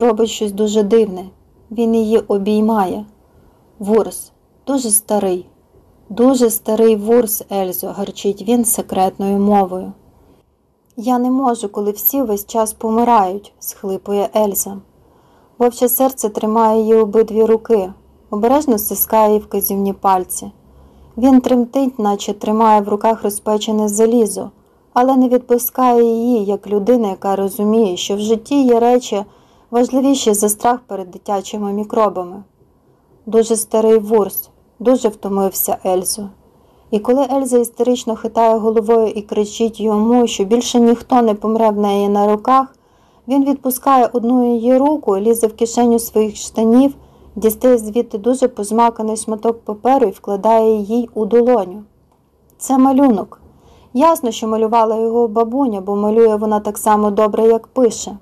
робить щось дуже дивне. Він її обіймає. Вурс, дуже старий, дуже старий вурс, Ельзо, гарчить він секретною мовою. Я не можу, коли всі весь час помирають, схлипує Ельза. Вовче серце тримає її обидві руки, обережно стискає її вказівні пальці. Він тремтить, наче тримає в руках розпечене залізо, але не відпускає її, як людина, яка розуміє, що в житті є речі важливіші за страх перед дитячими мікробами. Дуже старий вурс, дуже втомився Ельзу. І коли Ельза істерично хитає головою і кричить йому, що більше ніхто не помре в неї на руках, він відпускає одну її руку, лізе в кишеню своїх штанів, дістає звідти дуже позмаканий шматок паперу і вкладає їй у долоню. Це малюнок. Ясно, що малювала його бабуня, бо малює вона так само добре, як пише.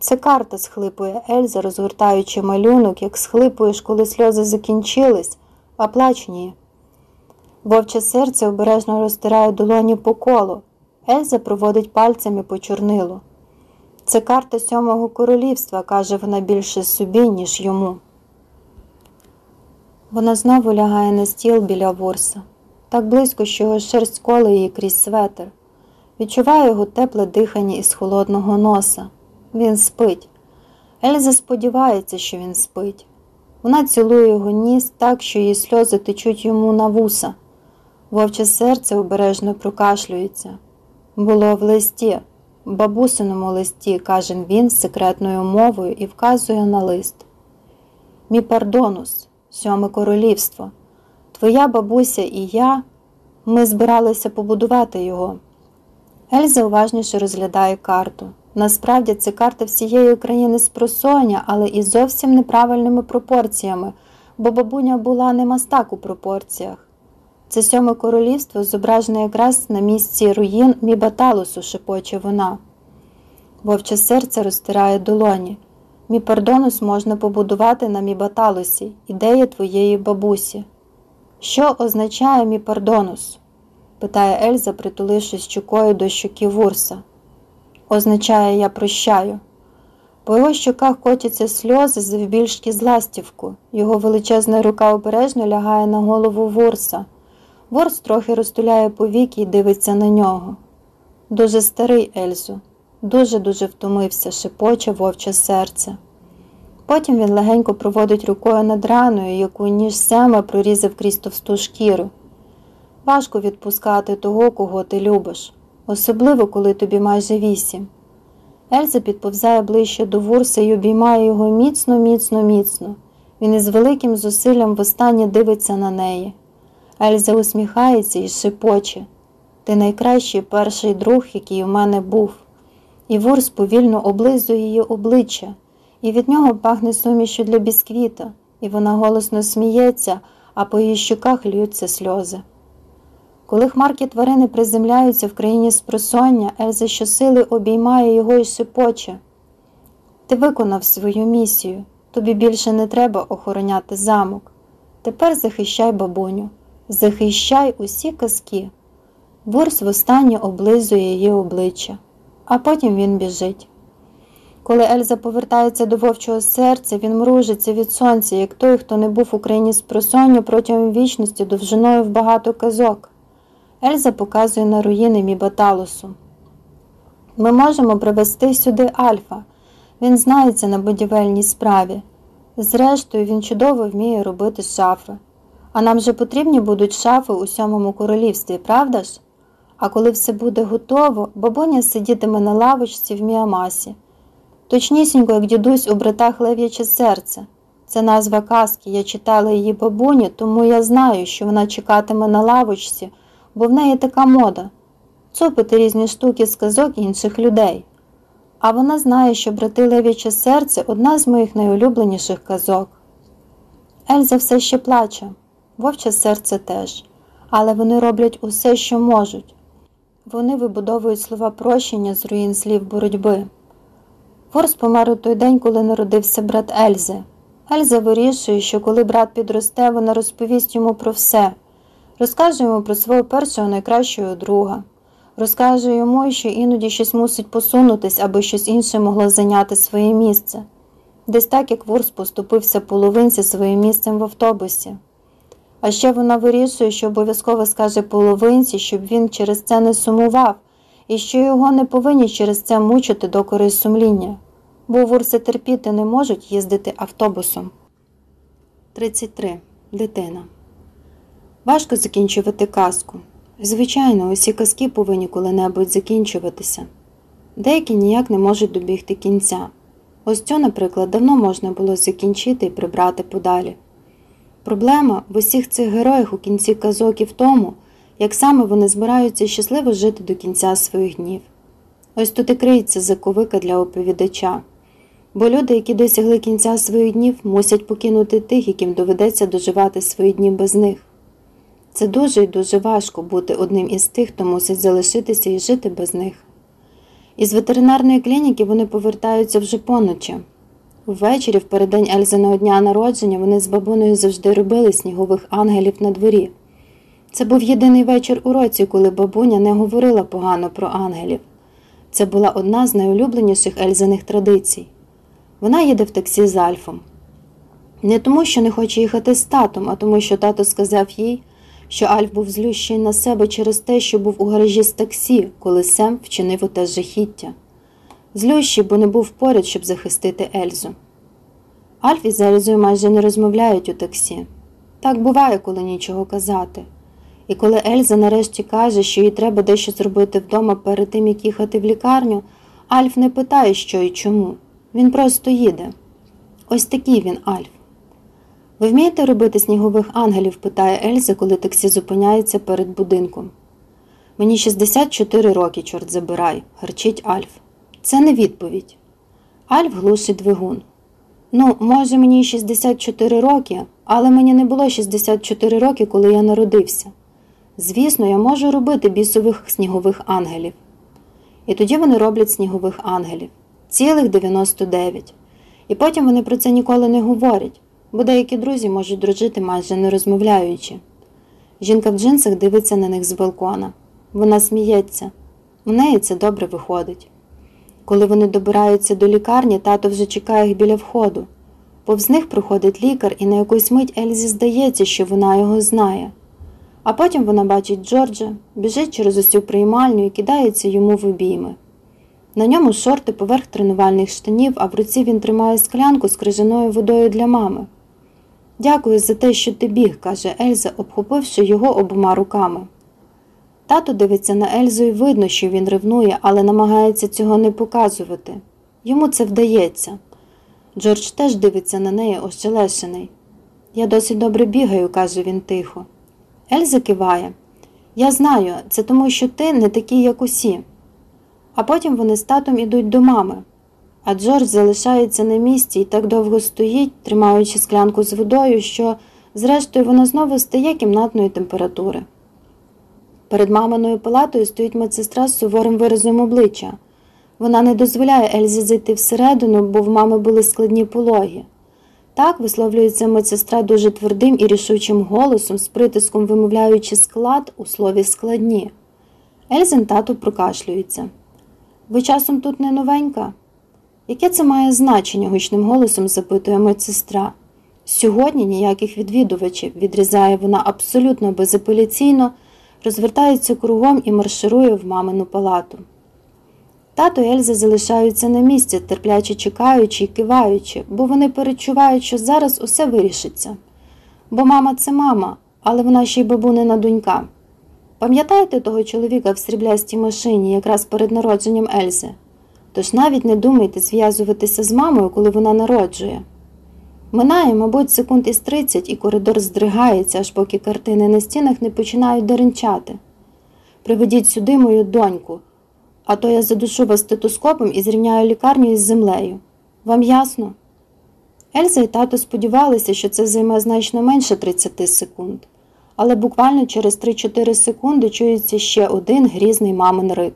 Це карта, схлипує Ельза, розгортаючи малюнок, як схлипуєш, коли сльози закінчились, а плач ні. Вовче серце обережно розтирає долоні по колу. Ельза проводить пальцями по чорнилу. Це карта сьомого королівства, каже вона більше собі, ніж йому. Вона знову лягає на стіл біля ворса, так близько, що його шерсть коле її крізь светр. Відчуває його тепле дихання із холодного носа. Він спить. Ельза сподівається, що він спить. Вона цілує його ніс так, що її сльози течуть йому на вуса. Вовче серце обережно прокашлюється. Було в листі, бабусиному листі, каже він з секретною мовою і вказує на лист. Мій пардонус, сьоме королівство. Твоя бабуся і я, ми збиралися побудувати його. Ельза уважніше розглядає карту. Насправді це карта всієї України з просоня, але із зовсім неправильними пропорціями, бо бабуня була не мастак у пропорціях. Це сьоме королівство зображене якраз на місці руїн Мібаталусу, шепоче вона. Вовче серце розтирає долоні. Мій пардонус можна побудувати на Мібаталусі, ідея твоєї бабусі. Що означає мій пардонус? Питає Ельза, притулившись щукою до щоки Вурса означає я прощаю. По його щоках котяться сльози завбільшки з ластівку. Його величезна рука обережно лягає на голову ворса. Ворс трохи розтуляє повіки і дивиться на нього. Дуже старий Ельзу, дуже-дуже втомився, шепоче вовче серце. Потім він легенько проводить рукою над раною, яку ніж сема прорізав крізь товсту шкіру. Важко відпускати того, кого ти любиш особливо коли тобі майже вісім. Ельза підповзає ближче до Вурса і обіймає його міцно, міцно, міцно. Він із великим зусиллям востаннє дивиться на неї. Ельза усміхається і шепоче Ти найкращий перший друг, який у мене був. І Вурс повільно облизує її обличчя, і від нього пахне сумішю для бісквіта, і вона голосно сміється, а по її щоках льються сльози. Коли хмарки тварини приземляються в країні спросоння, Ельза щосили обіймає його і шепоче. Ти виконав свою місію, тобі більше не треба охороняти замок. Тепер захищай бабуню, захищай усі казки. Ворс востаннє облизує її обличчя, а потім він біжить. Коли Ельза повертається до вовчого серця, він мружиться від сонця, як той, хто не був в Україні з просонню протягом вічності довжиною в багато казок. Ельза показує на руїни Мібаталусу. Ми можемо привезти сюди Альфа. Він знається на будівельній справі. Зрештою, він чудово вміє робити шафи. А нам же потрібні будуть шафи у сьомому королівстві, правда ж? А коли все буде готово, бабуня сидітиме на лавочці в Міамасі. Точнісінько, як дідусь у братах Лев'яче серце. Це назва казки. Я читала її бабуні, тому я знаю, що вона чекатиме на лавочці бо в неї така мода цупити різні штуки з казок інших людей. А вона знає, що брати Левіче серце одна з моїх найулюбленіших казок. Ельза все ще плаче, вовче серце теж, але вони роблять усе, що можуть. Вони вибудовують слова прощення з руїн слів боротьби. Ворс помер у той день, коли народився брат Ельзи. Ельза вирішує, що коли брат підросте, вона розповість йому про все. Розкаже йому про свого першого найкращого друга. Розкаже йому, що іноді щось мусить посунутись, аби щось інше могло зайняти своє місце. Десь так як Вурс поступився половинці своїм місцем в автобусі. А ще вона вирішує, що обов'язково скаже половинці, щоб він через це не сумував, і що його не повинні через це мучити до кори сумління, бо Вурси терпіти не можуть їздити автобусом. 33. Дитина. Важко закінчувати казку. Звичайно, усі казки повинні коли-небудь закінчуватися. Деякі ніяк не можуть добігти кінця. Ось цю, наприклад, давно можна було закінчити і прибрати подалі. Проблема в усіх цих героях у кінці казок і в тому, як саме вони збираються щасливо жити до кінця своїх днів. Ось тут і криється заковика для оповідача. Бо люди, які досягли кінця своїх днів, мусять покинути тих, яким доведеться доживати свої дні без них. Це дуже і дуже важко бути одним із тих, хто мусить залишитися і жити без них. Із ветеринарної клініки вони повертаються вже поночі. Ввечері, в переддень Ельзиного дня народження, вони з бабунею завжди робили снігових ангелів на дворі. Це був єдиний вечір у році, коли бабуня не говорила погано про ангелів. Це була одна з найулюбленіших Ельзиних традицій. Вона їде в таксі з Альфом. Не тому, що не хоче їхати з татом, а тому, що тато сказав їй, що Альф був злющий на себе через те, що був у гаражі з таксі, коли Сем вчинив оте жахіття. Злющий, бо не був поряд, щоб захистити Ельзу. Альф із Ельзою майже не розмовляють у таксі. Так буває, коли нічого казати. І коли Ельза нарешті каже, що їй треба дещо зробити вдома перед тим, як їхати в лікарню, Альф не питає, що і чому. Він просто їде. Ось такий він Альф. Ви вмієте робити снігових ангелів? питає Ельза, коли таксі зупиняється перед будинком. Мені 64 роки, чорт забирай, гарчить Альф. Це не відповідь. Альф глушить двигун. Ну, може, мені 64 роки, але мені не було 64 роки, коли я народився. Звісно, я можу робити бісових снігових ангелів. І тоді вони роблять снігових ангелів цілих 99. І потім вони про це ніколи не говорять, бо деякі друзі можуть дружити майже не розмовляючи. Жінка в джинсах дивиться на них з балкона. Вона сміється, у неї це добре виходить. Коли вони добираються до лікарні, тато вже чекає їх біля входу. Повз них проходить лікар, і на якусь мить Ельзі здається, що вона його знає. А потім вона бачить Джорджа, біжить через усю приймальню і кидається йому в обійми. На ньому шорти поверх тренувальних штанів, а в руці він тримає склянку з крижаною водою для мами. Дякую за те, що ти біг, каже Ельза, обхопивши його обома руками. Тато дивиться на Ельзу і видно, що він ревнує, але намагається цього не показувати. Йому це вдається. Джордж теж дивиться на неї ощелешений. Я досить добре бігаю, каже він тихо. Ельза киває. Я знаю, це тому, що ти не такий, як усі. А потім вони з татом ідуть до мами. А Джордж залишається на місці і так довго стоїть, тримаючи склянку з водою, що, зрештою, вона знову стає кімнатної температури. Перед маминою палатою стоїть медсестра з суворим виразом обличчя. Вона не дозволяє Ельзі зайти всередину, бо в мами були складні пологи. Так висловлюється медсестра дуже твердим і рішучим голосом, з притиском вимовляючи склад у слові складні. Ельзин тато прокашлюється. Ви часом тут не новенька? Яке це має значення? гучним голосом запитує медсестра. Сьогодні ніяких відвідувачів, відрізає вона абсолютно безапеляційно, розвертається кругом і марширує в мамину палату. Тато Ельза залишаються на місці, терпляче чекаючи і киваючи, бо вони перечувають, що зараз усе вирішиться. Бо мама це мама, але вона ще й бабунина донька. Пам'ятаєте того чоловіка в сріблястій машині якраз перед народженням Ельзи? Тож навіть не думайте зв'язуватися з мамою, коли вона народжує. Минає, мабуть, секунд із 30, і коридор здригається, аж поки картини на стінах не починають деренчати. Приведіть сюди мою доньку, а то я задушу вас стетоскопом і зрівняю лікарню із землею. Вам ясно? Ельза і тато сподівалися, що це займе значно менше 30 секунд, але буквально через 3-4 секунди чується ще один грізний мамин рик.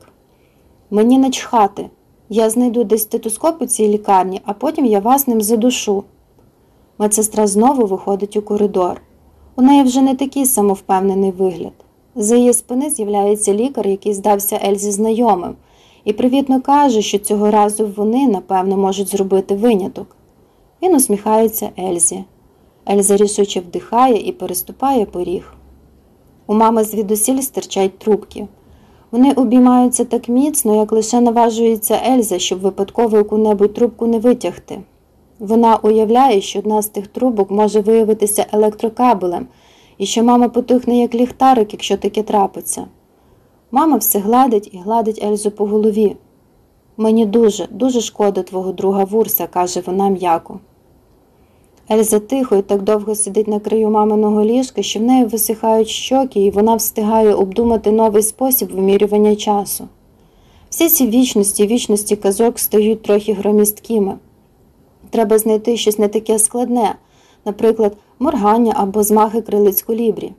Мені начхати. Я знайду десь стетоскоп у цій лікарні, а потім я вас ним задушу. Медсестра знову виходить у коридор. У неї вже не такий самовпевнений вигляд. За її спини з'являється лікар, який здався Ельзі знайомим, і привітно каже, що цього разу вони, напевно, можуть зробити виняток. Він усміхається Ельзі. Ельза рішуче вдихає і переступає поріг. У мами звідусіль стирчать трубки. Вони обіймаються так міцно, як лише наважується Ельза, щоб випадково яку-небудь трубку не витягти. Вона уявляє, що одна з тих трубок може виявитися електрокабелем, і що мама потухне як ліхтарик, якщо таке трапиться. Мама все гладить і гладить Ельзу по голові. Мені дуже, дуже шкода твого друга Вурса, каже вона м'яко. Ельза тихо і так довго сидить на краю маминого ліжка, що в неї висихають щоки, і вона встигає обдумати новий спосіб вимірювання часу. Всі ці вічності, вічності казок стають трохи громісткими. Треба знайти щось не таке складне, наприклад, моргання або змахи крилиць колібрі.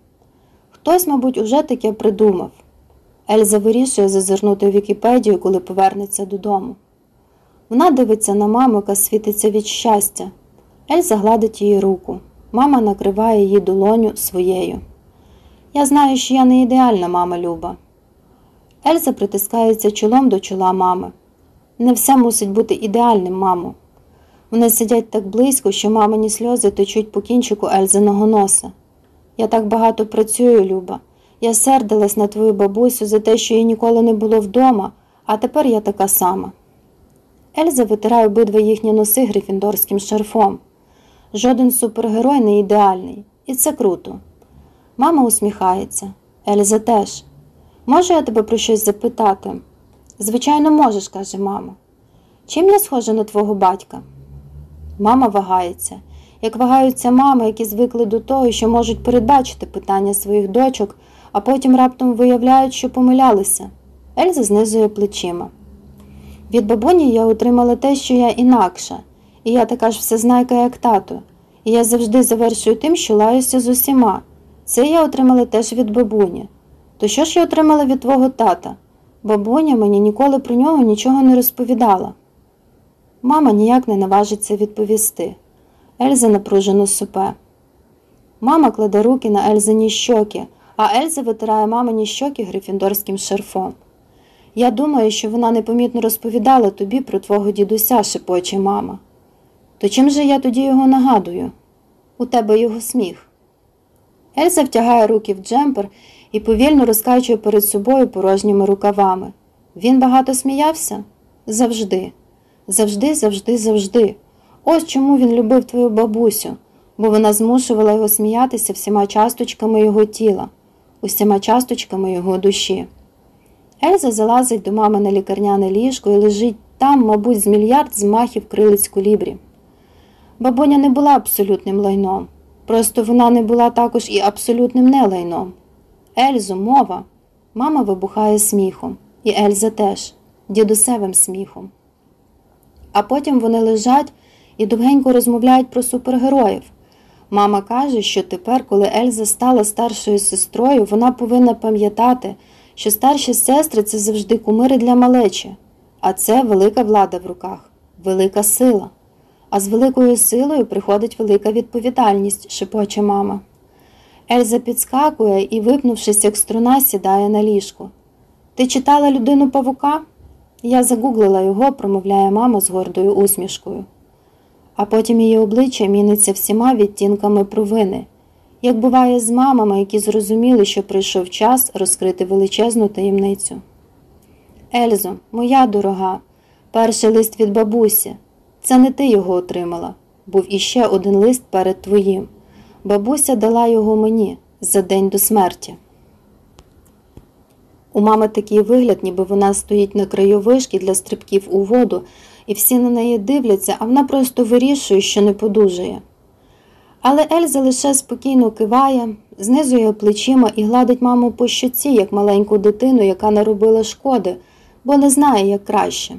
Хтось, мабуть, уже таке придумав. Ельза вирішує зазирнути в Вікіпедію, коли повернеться додому. Вона дивиться на маму, яка світиться від щастя. Ельза гладить її руку. Мама накриває її долоню своєю. Я знаю, що я не ідеальна мама Люба. Ельза притискається чолом до чола мами. Не все мусить бути ідеальним, мамо. Вони сидять так близько, що мамині сльози течуть по кінчику Ельзиного носа. Я так багато працюю, Люба. Я сердилась на твою бабусю за те, що їй ніколи не було вдома, а тепер я така сама. Ельза витирає обидва їхні носи грифіндорським шарфом. Жоден супергерой не ідеальний, і це круто. Мама усміхається. Ельза теж. Можу я тебе про щось запитати? Звичайно, можеш, каже мама. Чим я схожа на твого батька? Мама вагається, як вагаються мами, які звикли до того, що можуть передбачити питання своїх дочок, а потім раптом виявляють, що помилялися. Ельза знизує плечима. Від бабуні я отримала те, що я інакша, і я така ж всезнайка, як тато, і я завжди завершую тим, що лаюся з усіма. Це я отримала теж від бабуні. То що ж я отримала від твого тата? Бабуня мені ніколи про нього нічого не розповідала. Мама ніяк не наважиться відповісти. Ельза напружено супе. Мама кладе руки на Ельзині щоки, а Ельза витирає мамині щоки грифіндорським шарфом. Я думаю, що вона непомітно розповідала тобі про твого дідуся, шепоче мама. То чим же я тоді його нагадую? У тебе його сміх. Ельза втягає руки в джемпер і повільно розкачує перед собою порожніми рукавами. Він багато сміявся? Завжди. Завжди, завжди, завжди. Ось чому він любив твою бабусю, бо вона змушувала його сміятися всіма часточками його тіла, усіма часточками його душі. Ельза залазить до мами на лікарняне ліжко і лежить там, мабуть, з мільярд змахів крилиць кулібрі. Бабуня не була абсолютним лайном, просто вона не була також і абсолютним не лайном. Ельзу, мова. Мама вибухає сміхом, і Ельза теж, дідусевим сміхом. А потім вони лежать і довгенько розмовляють про супергероїв. Мама каже, що тепер, коли Ельза стала старшою сестрою, вона повинна пам'ятати, що старші сестри це завжди кумири для малечі, а це велика влада в руках, велика сила. А з великою силою приходить велика відповідальність, шепоче мама. Ельза підскакує і, випнувшись, як струна, сідає на ліжку. Ти читала людину павука? Я загуглила його, промовляє мама з гордою усмішкою. А потім її обличчя міниться всіма відтінками провини, як буває з мамами, які зрозуміли, що прийшов час розкрити величезну таємницю. Ельзо, моя дорога, перший лист від бабусі. Це не ти його отримала. Був іще один лист перед твоїм. Бабуся дала його мені за день до смерті. У мами такий вигляд, ніби вона стоїть на краю вишки для стрибків у воду, і всі на неї дивляться, а вона просто вирішує, що не подужає. Але Ельза лише спокійно киває, знизує плечима і гладить маму по щоці, як маленьку дитину, яка наробила шкоди, бо не знає, як краще.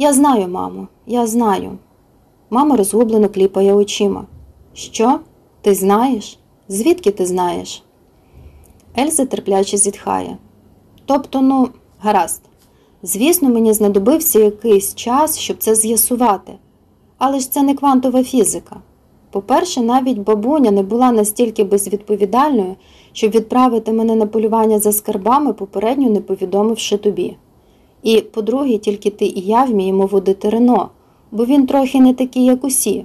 Я знаю, мамо, я знаю. Мама розгублено кліпає очима. Що? Ти знаєш? Звідки ти знаєш? Ельза терпляче зітхає. Тобто, ну, гаразд. Звісно, мені знадобився якийсь час, щоб це з'ясувати. Але ж це не квантова фізика. По-перше, навіть бабуня не була настільки безвідповідальною, щоб відправити мене на полювання за скарбами, попередньо не повідомивши тобі. І, по-друге, тільки ти і я вміємо водити Рено, бо він трохи не такий, як усі.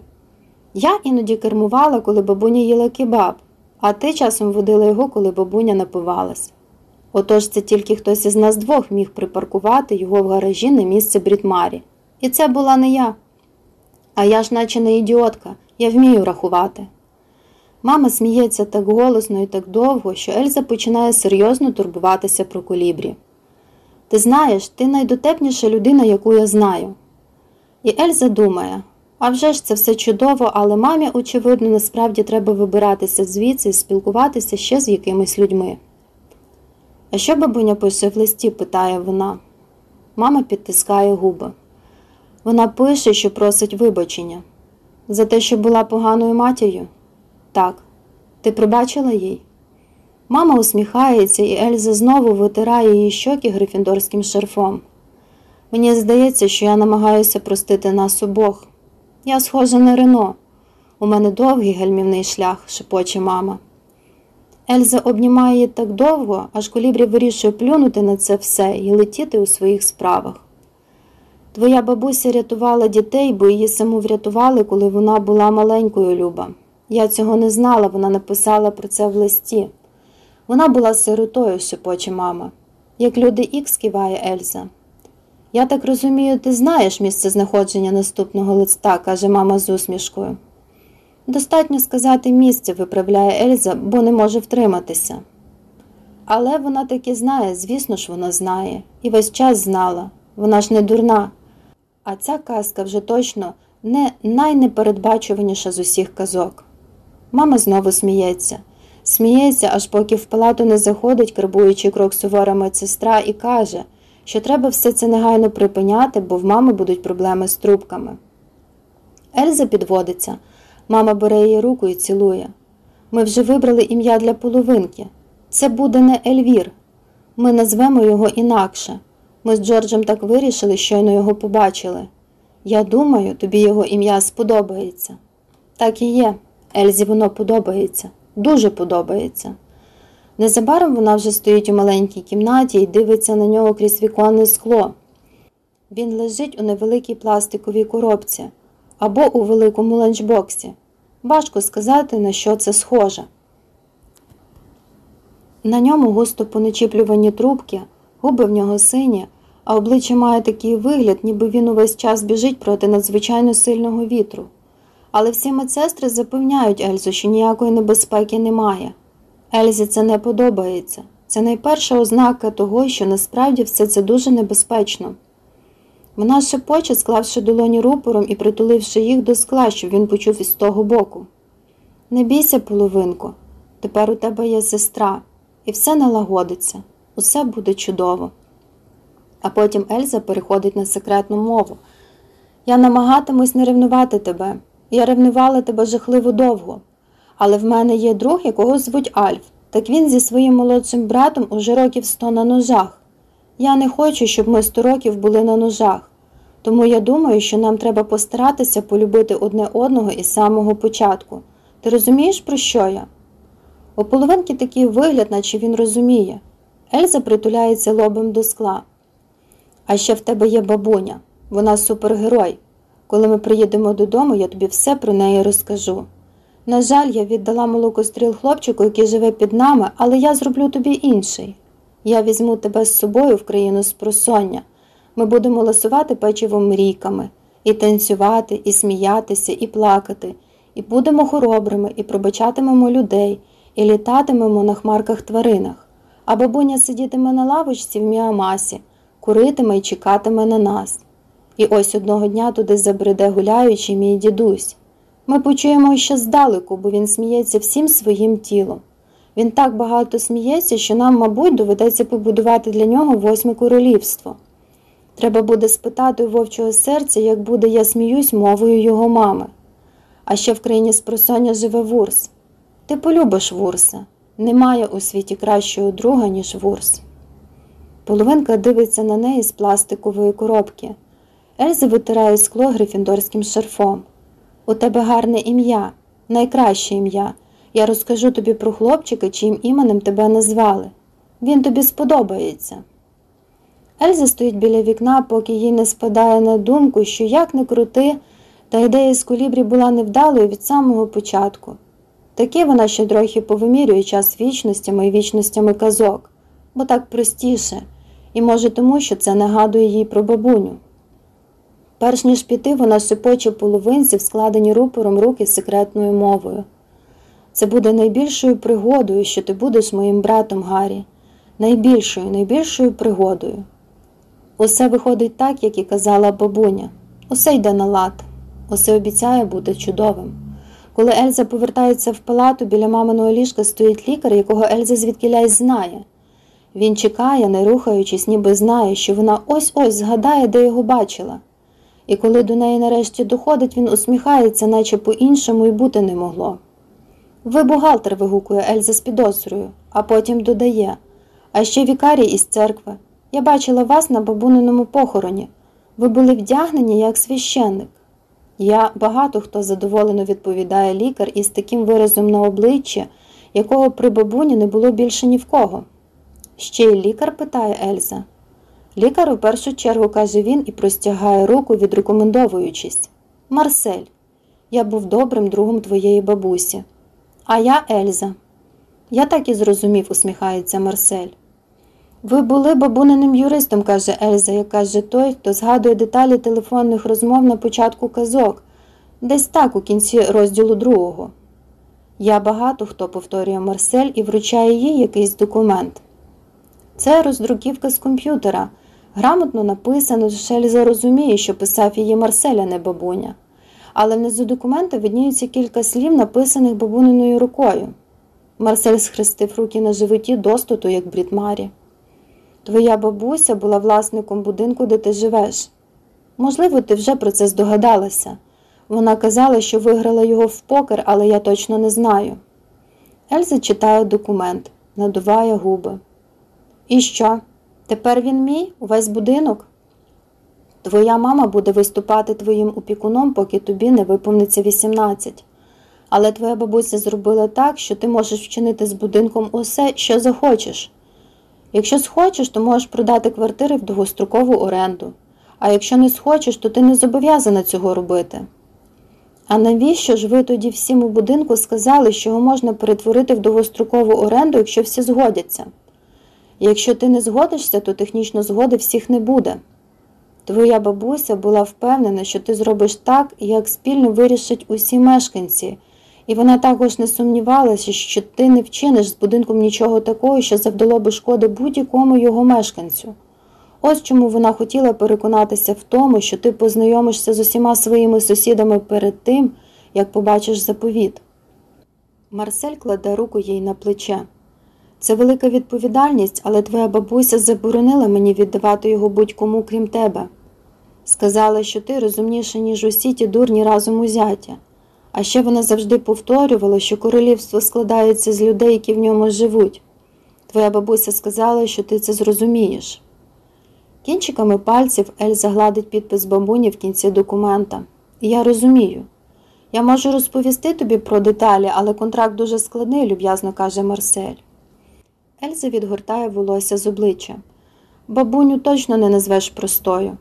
Я іноді кермувала, коли бабуня їла кебаб, а ти часом водила його, коли бабуня напивалась. Отож це тільки хтось із нас двох міг припаркувати його в гаражі на місце Брітмарі. І це була не я. А я ж наче не ідіотка, я вмію рахувати. Мама сміється так голосно і так довго, що Ельза починає серйозно турбуватися про колібрі. Ти знаєш, ти найдотепніша людина, яку я знаю. І Ельза думає а вже ж це все чудово, але мамі, очевидно, насправді треба вибиратися звідси і спілкуватися ще з якимись людьми. А що бабуня пише в листі? питає вона. Мама підтискає губи. Вона пише, що просить вибачення. За те, що була поганою матір'ю? Так. Ти пробачила їй? Мама усміхається, і Ельза знову витирає її щоки грифіндорським шарфом. Мені здається, що я намагаюся простити нас обох. Я схожа на Рено. У мене довгий гальмівний шлях, шепоче мама. Ельза обнімає її так довго, аж колібрі вирішує плюнути на це все і летіти у своїх справах. Твоя бабуся рятувала дітей, бо її саму врятували, коли вона була маленькою Люба. Я цього не знала, вона написала про це в листі. Вона була сиротою, шепоче мама. Як люди ікс киває Ельза. Я так розумію, ти знаєш місце знаходження наступного листа, каже мама з усмішкою. Достатньо сказати місце, виправляє Ельза, бо не може втриматися. Але вона таки знає, звісно ж, вона знає, і весь час знала. Вона ж не дурна. А ця казка вже точно не найнепередбачуваніша з усіх казок. Мама знову сміється, сміється, аж поки в палату не заходить, карбуючи крок сувора медсестра, і каже, що треба все це негайно припиняти, бо в мами будуть проблеми з трубками. Ельза підводиться. Мама бере її руку і цілує. Ми вже вибрали ім'я для половинки. Це буде не Ельвір. Ми назвемо його інакше. Ми з Джорджем так вирішили, щойно його побачили. Я думаю, тобі його ім'я сподобається. Так і є. Ельзі воно подобається, дуже подобається. Незабаром вона вже стоїть у маленькій кімнаті і дивиться на нього крізь віконне скло. Він лежить у невеликій пластиковій коробці або у великому ланчбоксі. Важко сказати, на що це схоже. На ньому густо понечіплювані трубки, губи в нього сині, а обличчя має такий вигляд, ніби він увесь час біжить проти надзвичайно сильного вітру. Але всі медсестри запевняють Ельзу, що ніякої небезпеки немає. Ельзі це не подобається. Це найперша ознака того, що насправді все це дуже небезпечно. Вона шепоче, склавши долоні рупором і притуливши їх до скла, щоб він почув із того боку. Не бійся, половинку, тепер у тебе є сестра, і все налагодиться, усе буде чудово. А потім Ельза переходить на секретну мову. Я намагатимусь не ревнувати тебе. Я ревнувала тебе жахливо довго. Але в мене є друг, якого звуть Альф, так він зі своїм молодшим братом уже років сто на ножах. Я не хочу, щоб ми сто років були на ножах, тому я думаю, що нам треба постаратися полюбити одне одного із самого початку. Ти розумієш, про що я? У половинки такий вигляд, наче він розуміє. Ельза притуляється лобом до скла. А ще в тебе є бабуня, вона супергерой. Коли ми приїдемо додому, я тобі все про неї розкажу. На жаль, я віддала молокостріл хлопчику, який живе під нами, але я зроблю тобі інший. Я візьму тебе з собою в країну спросоння. Ми будемо ласувати печиво мрійками, і танцювати, і сміятися, і плакати, і будемо хоробрими, і пробачатимемо людей, і літатимемо на хмарках тваринах. А бабуня сидітиме на лавочці в міамасі, куритиме і чекатиме на нас. І ось одного дня туди забреде гуляючий мій дідусь. Ми почуємо ще здалеку, бо він сміється всім своїм тілом. Він так багато сміється, що нам, мабуть, доведеться побудувати для нього восьме королівство. Треба буде спитати у вовчого серця, як буде я сміюсь мовою його мами. А ще в країні спросоння живе Вурс. Ти полюбиш Вурса. Немає у світі кращого друга, ніж Вурс. Половинка дивиться на неї з пластикової коробки. Ельза витирає скло грифіндорським шарфом. У тебе гарне ім'я, найкраще ім'я. Я розкажу тобі про хлопчика, чиїм іменем тебе назвали. Він тобі сподобається. Ельза стоїть біля вікна, поки їй не спадає на думку, що як не крути, та ідея з колібрі була невдалою від самого початку. Таки вона ще трохи повимірює час вічностями і вічностями казок, бо так простіше, і може тому, що це нагадує їй про бабуню. Перш ніж піти, вона шепоче половинці, складені рупором руки секретною мовою. Це буде найбільшою пригодою, що ти будеш моїм братом Гаррі, найбільшою, найбільшою пригодою. Усе виходить так, як і казала бабуня. Усе йде на лад, усе обіцяє бути чудовим. Коли Ельза повертається в палату, біля маминого ліжка стоїть лікар, якого Ельза звідкілясь знає. Він чекає, не рухаючись, ніби знає, що вона ось ось згадає, де його бачила. І коли до неї нарешті доходить, він усміхається, наче по-іншому й бути не могло. Ви бухгалтер, вигукує Ельза з підозрою, а потім додає а ще вікарій із церкви. Я бачила вас на бабуниному похороні. Ви були вдягнені як священник. Я багато хто задоволено відповідає лікар із таким виразом на обличчі, якого при бабуні не було більше ні в кого. Ще й лікар питає Ельза. Лікар у першу чергу каже він і простягає руку, відрекомендовуючись Марсель, я був добрим другом твоєї бабусі. А я Ельза. Я так і зрозумів, усміхається Марсель. Ви були бабуниним юристом, каже Ельза, як каже той, хто згадує деталі телефонних розмов на початку казок, десь так у кінці розділу другого. Я багато хто повторює Марсель і вручає їй якийсь документ. Це роздруківка з комп'ютера. Грамотно написано, що Ельза розуміє, що писав її Марсель, а не бабуня. Але внизу документа видніються кілька слів, написаних бабуниною рукою. Марсель схрестив руки на животі достоту, як брітмарі. Твоя бабуся була власником будинку, де ти живеш. Можливо, ти вже про це здогадалася. Вона казала, що виграла його в покер, але я точно не знаю. Ельза читає документ, надуває губи. І що? Тепер він мій, увесь будинок? Твоя мама буде виступати твоїм опікуном, поки тобі не виповниться 18. Але твоя бабуся зробила так, що ти можеш вчинити з будинком усе, що захочеш. Якщо схочеш, то можеш продати квартири в довгострокову оренду, а якщо не схочеш, то ти не зобов'язана цього робити. А навіщо ж ви тоді всім у будинку сказали, що його можна перетворити в довгострокову оренду, якщо всі згодяться? Якщо ти не згодишся, то технічно згоди всіх не буде. Твоя бабуся була впевнена, що ти зробиш так, як спільно вирішать усі мешканці, і вона також не сумнівалася, що ти не вчиниш з будинком нічого такого, що завдало би шкоди будь-якому його мешканцю. Ось чому вона хотіла переконатися в тому, що ти познайомишся з усіма своїми сусідами перед тим, як побачиш заповіт. Марсель кладе руку їй на плече. Це велика відповідальність, але твоя бабуся заборонила мені віддавати його будь-кому, крім тебе. Сказала, що ти розумніша, ніж усі ті дурні разом узяття. А ще вона завжди повторювала, що королівство складається з людей, які в ньому живуть. Твоя бабуся сказала, що ти це зрозумієш. Кінчиками пальців Ельза гладить підпис бабуні в кінці документа. Я розумію. Я можу розповісти тобі про деталі, але контракт дуже складний, люб'язно каже Марсель. Ельза відгортає волосся з обличчя. Бабуню точно не назвеш простою.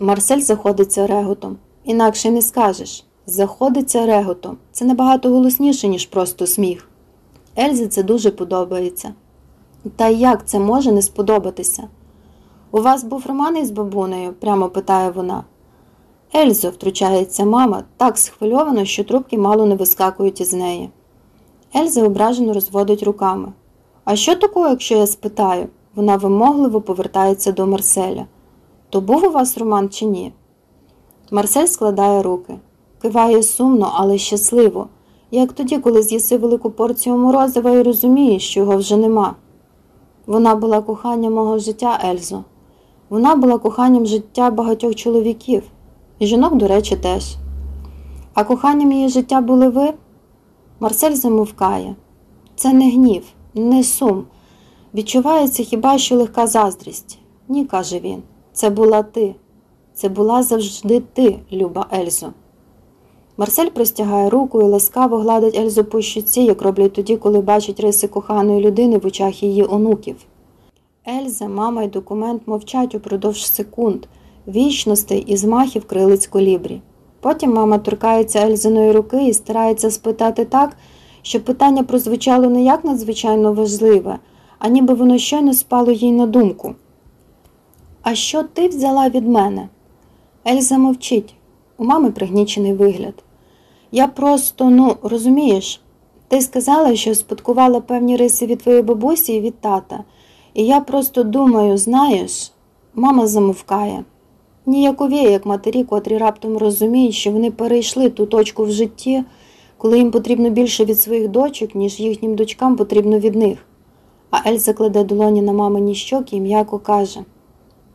Марсель заходиться реготом. Інакше не скажеш. Заходиться реготом. Це набагато голосніше, ніж просто сміх. Ельзі це дуже подобається. Та як це може не сподобатися? У вас був роман із бабунею? прямо питає вона. Ельзо, втручається мама, так схвильовано, що трубки мало не вискакують із неї. Ельза ображено розводить руками. А що такого, якщо я спитаю? Вона вимогливо повертається до Марселя. То був у вас роман чи ні? Марсель складає руки, киває сумно, але щасливо, як тоді, коли з'їси велику порцію морозива і розуміє, що його вже нема. Вона була коханням мого життя, Ельзо. Вона була коханням життя багатьох чоловіків, і жінок, до речі, теж. А коханням її життя були ви? Марсель замовкає. Це не гнів, не сум. Відчувається хіба що легка заздрість. Ні, каже він. Це була ти. Це була завжди ти, люба Ельзо. Марсель простягає руку і ласкаво гладить Ельзу по щуці, як роблять тоді, коли бачать риси коханої людини в очах її онуків. Ельза, мама і документ мовчать упродовж секунд, вічностей і змахів крилиць колібрі. Потім мама торкається Ельзиної руки і старається спитати так, щоб питання прозвучало не як надзвичайно важливе, а ніби воно щойно спало їй на думку. А що ти взяла від мене? Ельза мовчить. У мами пригнічений вигляд. Я просто, ну, розумієш, ти сказала, що спадкувала певні риси від твоєї бабусі і від тата. І я просто думаю, знаєш, мама замовкає. Ніяковіє, як матері, котрі раптом розуміють, що вони перейшли ту точку в житті, коли їм потрібно більше від своїх дочок, ніж їхнім дочкам потрібно від них. А Ельза кладе долоні на мамині щоки і м'яко каже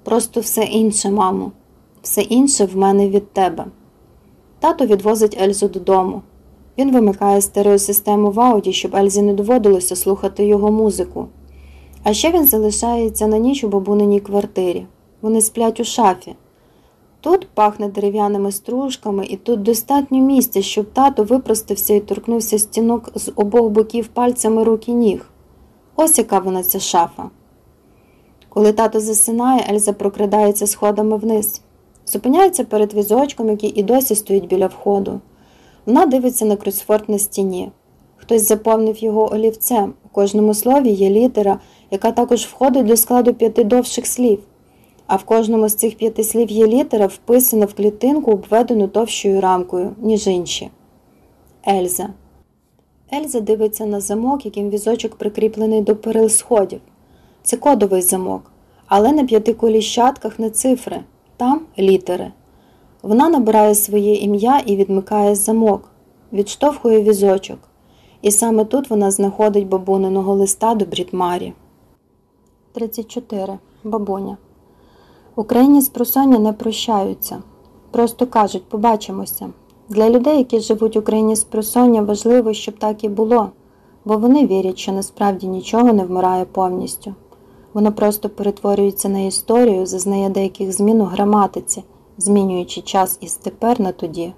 Просто все інше, мамо, все інше в мене від тебе. Тато відвозить Ельзу додому. Він вимикає стереосистему в ауді, щоб Ельзі не доводилося слухати його музику. А ще він залишається на ніч у бабуниній квартирі. Вони сплять у шафі. Тут пахне дерев'яними стружками, і тут достатньо місця, щоб тато випростався і торкнувся стінок з обох боків пальцями рук і ніг. Ось яка вона ця шафа. Коли тато засинає, Ельза прокрадається сходами вниз, зупиняється перед візочком, який і досі стоїть біля входу. Вона дивиться на кросфорд на стіні. Хтось заповнив його олівцем. У кожному слові є літера, яка також входить до складу п'яти довших слів. А в кожному з цих п'яти слів є літера, вписана в клітинку, обведену товщою рамкою, ніж інші. Ельза. Ельза дивиться на замок, яким візочок прикріплений до перил сходів. Це кодовий замок, але на п'яти коліщатках не цифри, там літери. Вона набирає своє ім'я і відмикає замок, відштовхує візочок. І саме тут вона знаходить бабуниного листа до Брітмарі. 34. Бабуня. Україні з не прощаються. Просто кажуть, побачимося. Для людей, які живуть в Україні з важливо, щоб так і було, бо вони вірять, що насправді нічого не вмирає повністю. Воно просто перетворюється на історію, зазнає деяких змін у граматиці, змінюючи час із тепер на тоді.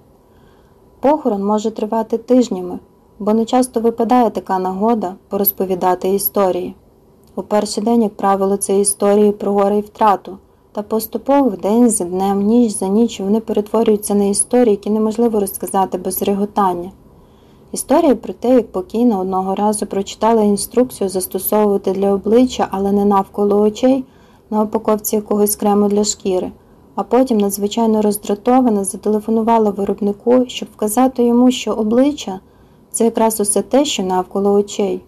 Похорон може тривати тижнями, бо не часто випадає така нагода порозповідати історії. У перший день, як правило, це історії про горе і втрату, та поступово день за днем, ніч за ніч вони перетворюються на історії, які неможливо розказати без реготання. Історія про те, як покійна одного разу прочитала інструкцію застосовувати для обличчя, але не навколо очей, на упаковці якогось крему для шкіри, а потім надзвичайно роздратована зателефонувала виробнику, щоб вказати йому, що обличчя це якраз усе те, що навколо очей.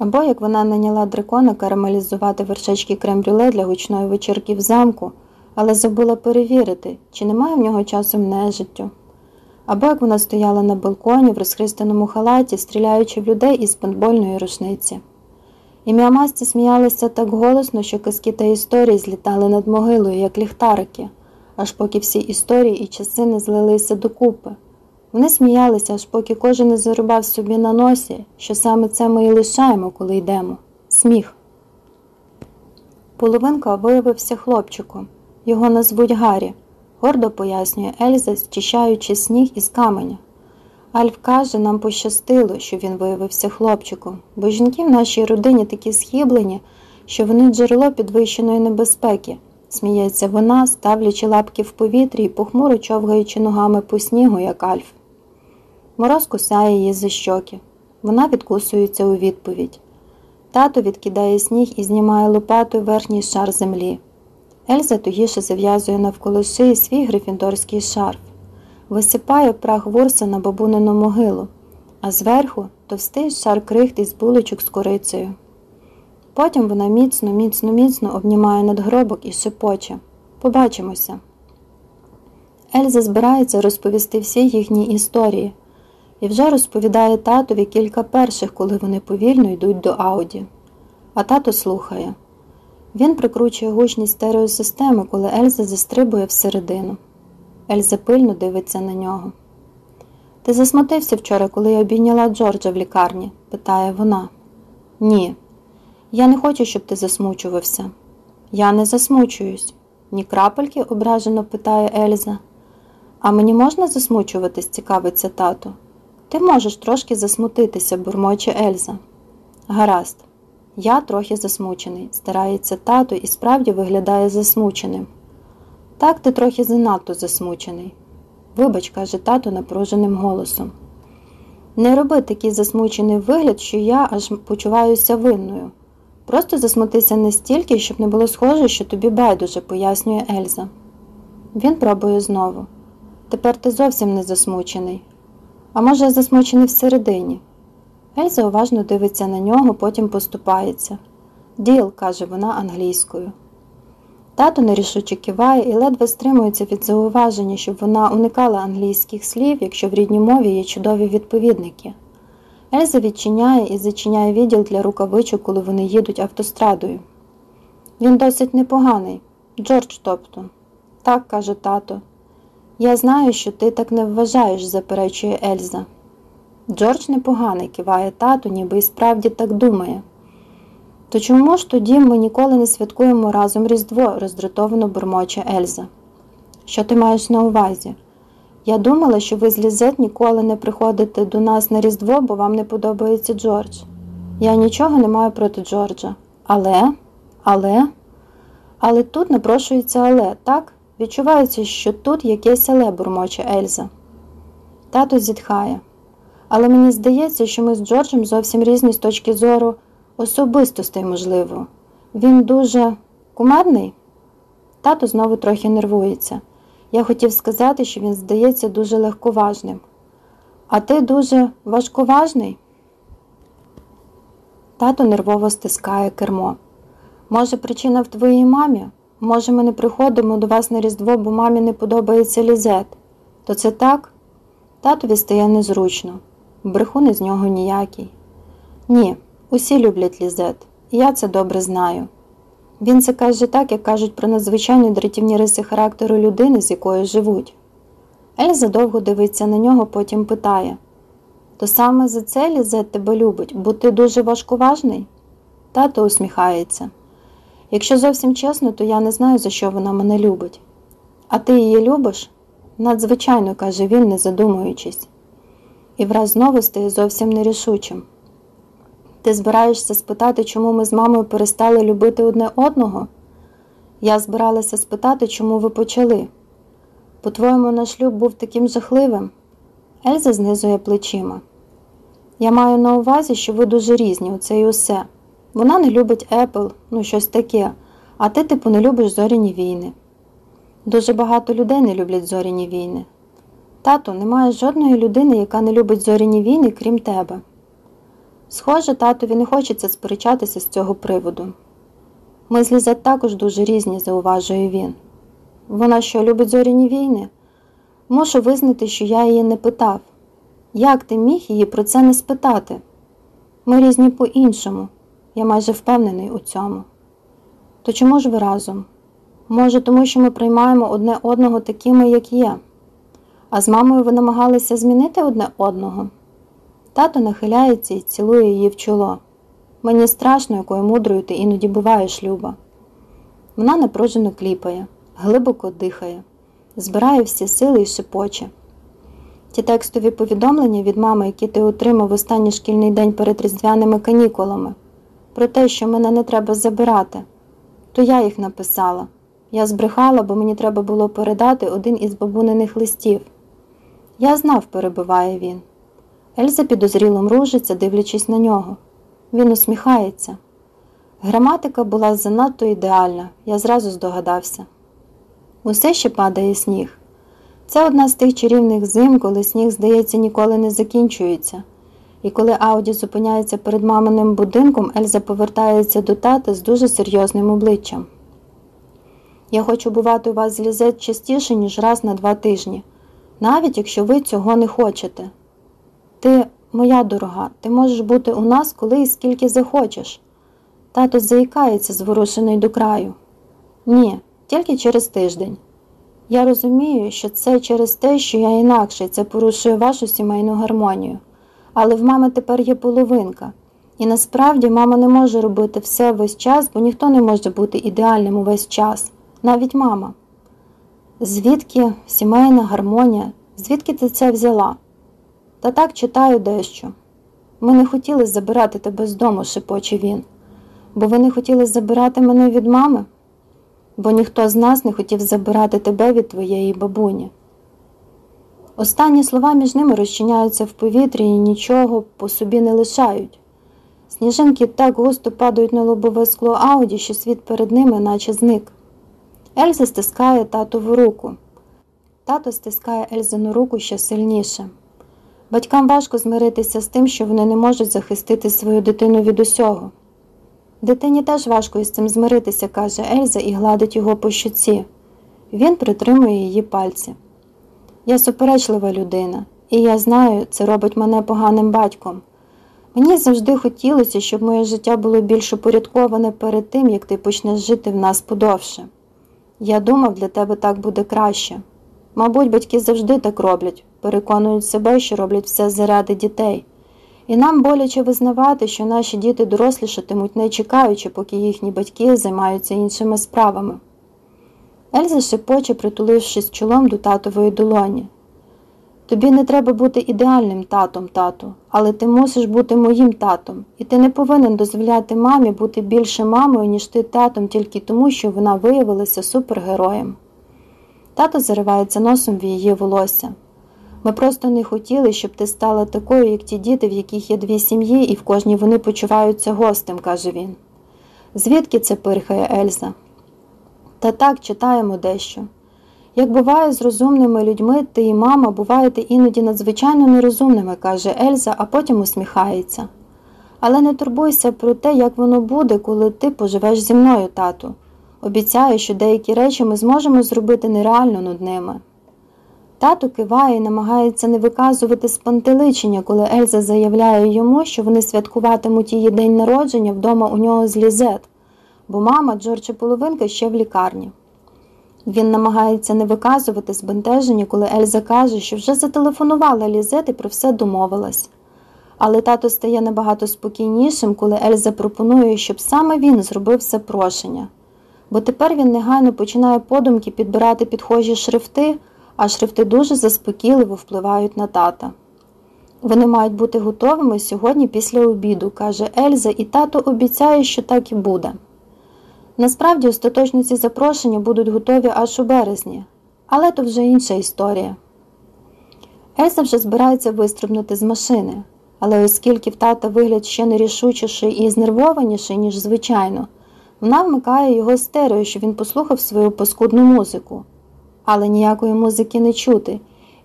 Або як вона наняла дракона карамелізувати вершечки крем-брюле для гучної вечірки в замку, але забула перевірити, чи немає в нього часом нежиттю. Або як вона стояла на балконі в розхристаному халаті, стріляючи в людей із пейнтбольної рушниці. Ім'я Масті сміялися так голосно, що казки та історії злітали над могилою, як ліхтарики, аж поки всі історії і часи не злилися докупи. Вони сміялися, аж поки кожен не зарубав собі на носі, що саме це ми і лишаємо, коли йдемо. Сміх. Половинка виявився хлопчиком. Його назвуть Гаррі, гордо пояснює Ельза, зчищаючи сніг із каменя. Альф каже, нам пощастило, що він виявився хлопчиком, бо жінки в нашій родині такі схиблені, що вони джерело підвищеної небезпеки, сміється вона, ставлячи лапки в повітрі і похмуро човгаючи ногами по снігу, як Альф. Мороз кусає її за щоки. Вона відкусується у відповідь. Тато відкидає сніг і знімає лопатою верхній шар землі. Ельза тугіше зав'язує навколо шиї свій грифіндорський шарф, висипає прах ворса на бабунину могилу, а зверху товстий шар крихти з булочок з корицею. Потім вона міцно, міцно, міцно обнімає надгробок і шепоче Побачимося. Ельза збирається розповісти всі їхні історії і вже розповідає татові кілька перших, коли вони повільно йдуть до Ауді. А тато слухає. Він прикручує гучність стереосистеми, коли Ельза застрибує всередину. Ельза пильно дивиться на нього. Ти засмутився вчора, коли я обійняла Джорджа в лікарні? питає вона. Ні. Я не хочу, щоб ти засмучувався. Я не засмучуюсь. Ні крапельки? ображено питає Ельза. А мені можна засмучуватись, цікавиться тато. Ти можеш трошки засмутитися, бурмоче Ельза. Гаразд. Я трохи засмучений, старається тато і справді виглядає засмученим. Так, ти трохи занадто засмучений. Вибач, каже тато напруженим голосом. Не роби такий засмучений вигляд, що я аж почуваюся винною. Просто засмутися настільки, щоб не було схоже, що тобі байдуже, пояснює Ельза. Він пробує знову. Тепер ти зовсім не засмучений. А може, засмучений всередині. Ельза уважно дивиться на нього, потім поступається. Діл, каже вона англійською. Тато нерішуче киває і ледве стримується від зауваження, щоб вона уникала англійських слів, якщо в рідній мові є чудові відповідники. Ельза відчиняє і зачиняє відділ для рукавичок, коли вони їдуть автострадою. Він досить непоганий, Джордж тобто. Так, каже тато. Я знаю, що ти так не вважаєш, заперечує Ельза. Джордж непоганий, киває тато, ніби і справді так думає. То чому ж тоді ми ніколи не святкуємо разом Різдво, роздратовано бурмоче Ельза. Що ти маєш на увазі? Я думала, що ви з Лізет ніколи не приходите до нас на Різдво, бо вам не подобається Джордж. Я нічого не маю проти Джорджа. Але, але, але тут напрошується але, так? Відчувається, що тут якесь але, бурмоче Ельза. Тато зітхає. Але мені здається, що ми з Джорджем зовсім різні з точки зору особистостей, можливо. Він дуже кумедний? Тато знову трохи нервується. Я хотів сказати, що він здається дуже легковажним. А ти дуже важковажний? Тато нервово стискає кермо. Може, причина в твоїй мамі? Може, ми не приходимо до вас на Різдво, бо мамі не подобається лізет. То це так? Татові стає незручно. Брехун із нього ніякий. Ні, усі люблять лізет, і я це добре знаю. Він це каже так, як кажуть про надзвичайні дратівні риси характеру людини, з якою живуть. Ельза довго дивиться на нього, потім питає То саме за це Лізет тебе любить, бо ти дуже важковажний? Тато усміхається. Якщо зовсім чесно, то я не знаю, за що вона мене любить. А ти її любиш? Надзвичайно, каже він, не задумуючись, і враз знову стає зовсім нерішучим. Ти збираєшся спитати, чому ми з мамою перестали любити одне одного? Я збиралася спитати, чому ви почали. По-твоєму, наш шлюб був таким жахливим? Ельза знизує плечима. Я маю на увазі, що ви дуже різні, оце і усе. Вона не любить Епл, ну щось таке, а ти, типу, не любиш зоряні війни. Дуже багато людей не люблять зоряні війни. Тато, немає жодної людини, яка не любить зоряні війни, крім тебе. Схоже, татові не хочеться сперечатися з цього приводу. Ми з також дуже різні, зауважує він. Вона що, любить зоряні війни? Мушу визнати, що я її не питав. Як ти міг її про це не спитати? Ми різні по-іншому, я майже впевнений у цьому. То чому ж ви разом? Може, тому що ми приймаємо одне одного такими, як є, а з мамою ви намагалися змінити одне одного? Тато нахиляється і цілує її в чоло. Мені страшно, якою мудрою ти іноді буваєш, Люба. Вона напружено кліпає, глибоко дихає, збирає всі сили і шепоче. Ті текстові повідомлення від мами, які ти отримав в останній шкільний день перед різдвяними канікулами, про те, що мене не треба забирати, то я їх написала. Я збрехала, бо мені треба було передати один із бабуниних листів. Я знав, перебиває він. Ельза підозріло мружиться, дивлячись на нього. Він усміхається. Граматика була занадто ідеальна, я зразу здогадався. Усе ще падає сніг. Це одна з тих чарівних зим, коли сніг, здається, ніколи не закінчується. І коли Ауді зупиняється перед маминим будинком, Ельза повертається до тата з дуже серйозним обличчям. Я хочу бувати у вас з Лізет частіше, ніж раз на два тижні, навіть якщо ви цього не хочете. Ти, моя дорога, ти можеш бути у нас коли і скільки захочеш. Тато заїкається, зворушений до краю. Ні, тільки через тиждень. Я розумію, що це через те, що я інакше це порушує вашу сімейну гармонію. Але в мами тепер є половинка. І насправді мама не може робити все весь час, бо ніхто не може бути ідеальним увесь час, навіть мама. Звідки сімейна гармонія? Звідки ти це взяла? Та так читаю дещо. Ми не хотіли забирати тебе з дому, шепоче він. Бо ви не хотіли забирати мене від мами? Бо ніхто з нас не хотів забирати тебе від твоєї бабуні. Останні слова між ними розчиняються в повітрі і нічого по собі не лишають. Сніжинки так густо падають на лобове скло Ауді, що світ перед ними, наче зник. Ельза стискає татову руку. Тато стискає Ельзину руку ще сильніше. Батькам важко змиритися з тим, що вони не можуть захистити свою дитину від усього. Дитині теж важко із цим змиритися, каже Ельза і гладить його по щоці. Він притримує її пальці. Я суперечлива людина, і я знаю, це робить мене поганим батьком. Мені завжди хотілося, щоб моє життя було більш упорядковане перед тим, як ти почнеш жити в нас подовше. Я думав, для тебе так буде краще. Мабуть, батьки завжди так роблять, переконують себе, що роблять все заради дітей. І нам боляче визнавати, що наші діти дорослішатимуть, не чекаючи, поки їхні батьки займаються іншими справами. Ельза шепоче, притулившись чолом до татової долоні. Тобі не треба бути ідеальним татом, тату, але ти мусиш бути моїм татом, і ти не повинен дозволяти мамі бути більше мамою, ніж ти татом, тільки тому, що вона виявилася супергероєм. Тато заривається носом в її волосся. Ми просто не хотіли, щоб ти стала такою, як ті діти, в яких є дві сім'ї, і в кожній вони почуваються гостем, каже він. Звідки це пирхає Ельза? Та так читаємо дещо. Як буває з розумними людьми, ти і мама буваєте іноді надзвичайно нерозумними, каже Ельза, а потім усміхається. Але не турбуйся про те, як воно буде, коли ти поживеш зі мною, тату. Обіцяю, що деякі речі ми зможемо зробити нереально нудними. Тато киває і намагається не виказувати спантеличення, коли Ельза заявляє йому, що вони святкуватимуть її день народження вдома у нього з Лізет, бо мама Джорджа Половинка ще в лікарні. Він намагається не виказувати збентеження, коли Ельза каже, що вже зателефонувала Лізет і про все домовилась. Але тато стає набагато спокійнішим, коли Ельза пропонує, щоб саме він зробив все прошення. Бо тепер він негайно починає подумки підбирати підхожі шрифти, а шрифти дуже заспокійливо впливають на тата. Вони мають бути готовими сьогодні після обіду, каже Ельза, і тато обіцяє, що так і буде. Насправді, остаточно ці запрошення будуть готові аж у березні, але то вже інша історія. Ельза вже збирається вистрибнути з машини, але оскільки в тата вигляд ще нерішучіший і знервованіший, ніж звичайно, вона вмикає його стерео, щоб він послухав свою паскудну музику. Але ніякої музики не чути,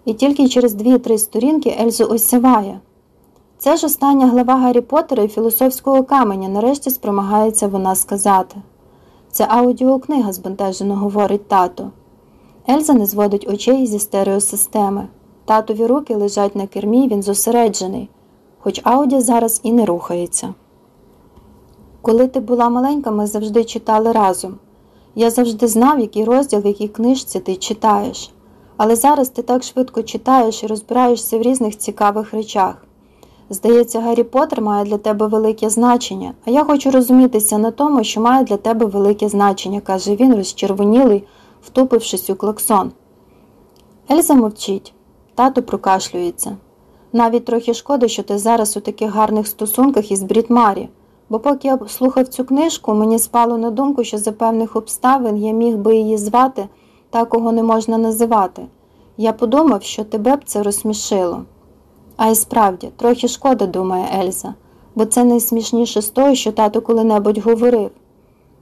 і тільки через дві-три сторінки Ельзу осяває. Це ж остання глава Гаррі Поттера і філософського каменя, нарешті спромагається вона сказати. Це аудіокнига, збентежено говорить тато. Ельза не зводить очей зі стереосистеми. Татові руки лежать на кермі, він зосереджений, хоч Ауді зараз і не рухається. Коли ти була маленька, ми завжди читали разом. Я завжди знав, який розділ, в якій книжці ти читаєш. Але зараз ти так швидко читаєш і розбираєшся в різних цікавих речах. Здається, Гаррі Поттер має для тебе велике значення, а я хочу розумітися на тому, що має для тебе велике значення, каже він, розчервонілий, втупившись у клаксон. Ельза мовчить, тато прокашлюється. Навіть трохи шкода, що ти зараз у таких гарних стосунках із Брід Марі, бо поки я слухав цю книжку, мені спало на думку, що за певних обставин я міг би її звати та, кого не можна називати. Я подумав, що тебе б це розсмішило. А й справді, трохи шкода, думає Ельза, бо це найсмішніше з того, що тато коли-небудь говорив.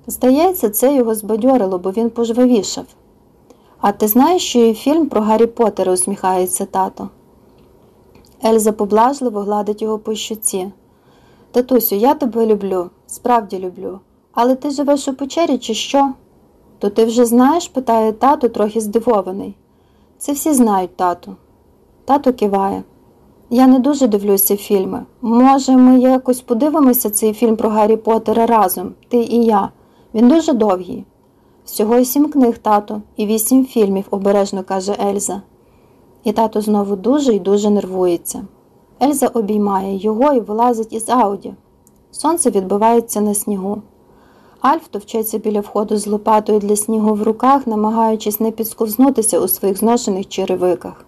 Здається, це його збадьорило, бо він пожвавішав. А ти знаєш, що є фільм про Гаррі Поттера, усміхається тато. Ельза поблажливо гладить його по щуці. Татусю, я тебе люблю, справді люблю. Але ти живеш у печері, чи що? То ти вже знаєш? питає тато, трохи здивований. Це всі знають, тату. Тато киває. Я не дуже дивлюся фільми. Може, ми якось подивимося цей фільм про Гаррі Поттера разом, ти і я. Він дуже довгий. Всього сім книг, тато, і вісім фільмів, обережно каже Ельза. І тато знову дуже і дуже нервується. Ельза обіймає його і вилазить із Ауді. Сонце відбивається на снігу. Альф товчеться біля входу з лопатою для снігу в руках, намагаючись не підсковзнутися у своїх зношених черевиках.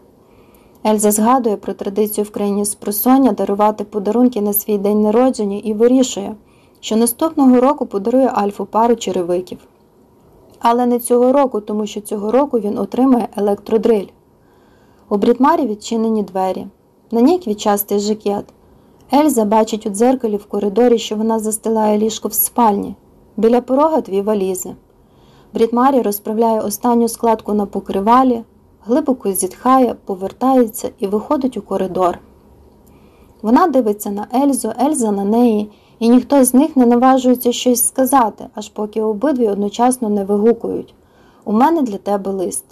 Ельза згадує про традицію в країні спросоння дарувати подарунки на свій день народження і вирішує, що наступного року подарує Альфу пару черевиків. Але не цього року, тому що цього року він отримає електродриль. У Брітмарі відчинені двері. На ній квітчастий жакет. Ельза бачить у дзеркалі в коридорі, що вона застилає ліжко в спальні. Біля порога дві валізи. Брітмарі розправляє останню складку на покривалі, глибоко зітхає, повертається і виходить у коридор. Вона дивиться на Ельзу, Ельза на неї, і ніхто з них не наважується щось сказати, аж поки обидві одночасно не вигукують У мене для тебе лист.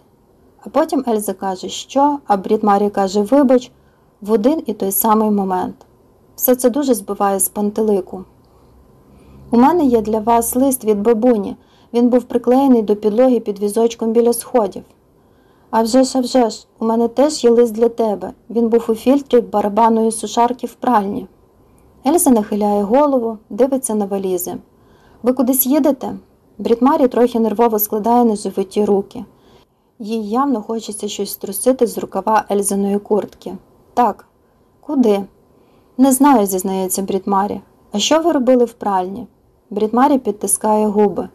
А потім Ельза каже, що, а Брід Марі каже, вибач, в один і той самий момент. Все це дуже збиває з пантелику. У мене є для вас лист від бабуні. Він був приклеєний до підлоги під візочком біля сходів. А вже ж, а вже ж, у мене теж є лист для тебе. Він був у фільтрі барабаної сушарки в пральні. Ельза нахиляє голову, дивиться на валізи. Ви кудись їдете? Брітмарі трохи нервово складає на руки. Їй явно хочеться щось струсити з рукава Ельзиної куртки. Так, куди? Не знаю, зізнається Брітмарі. А що ви робили в пральні? Брітмарі підтискає губи.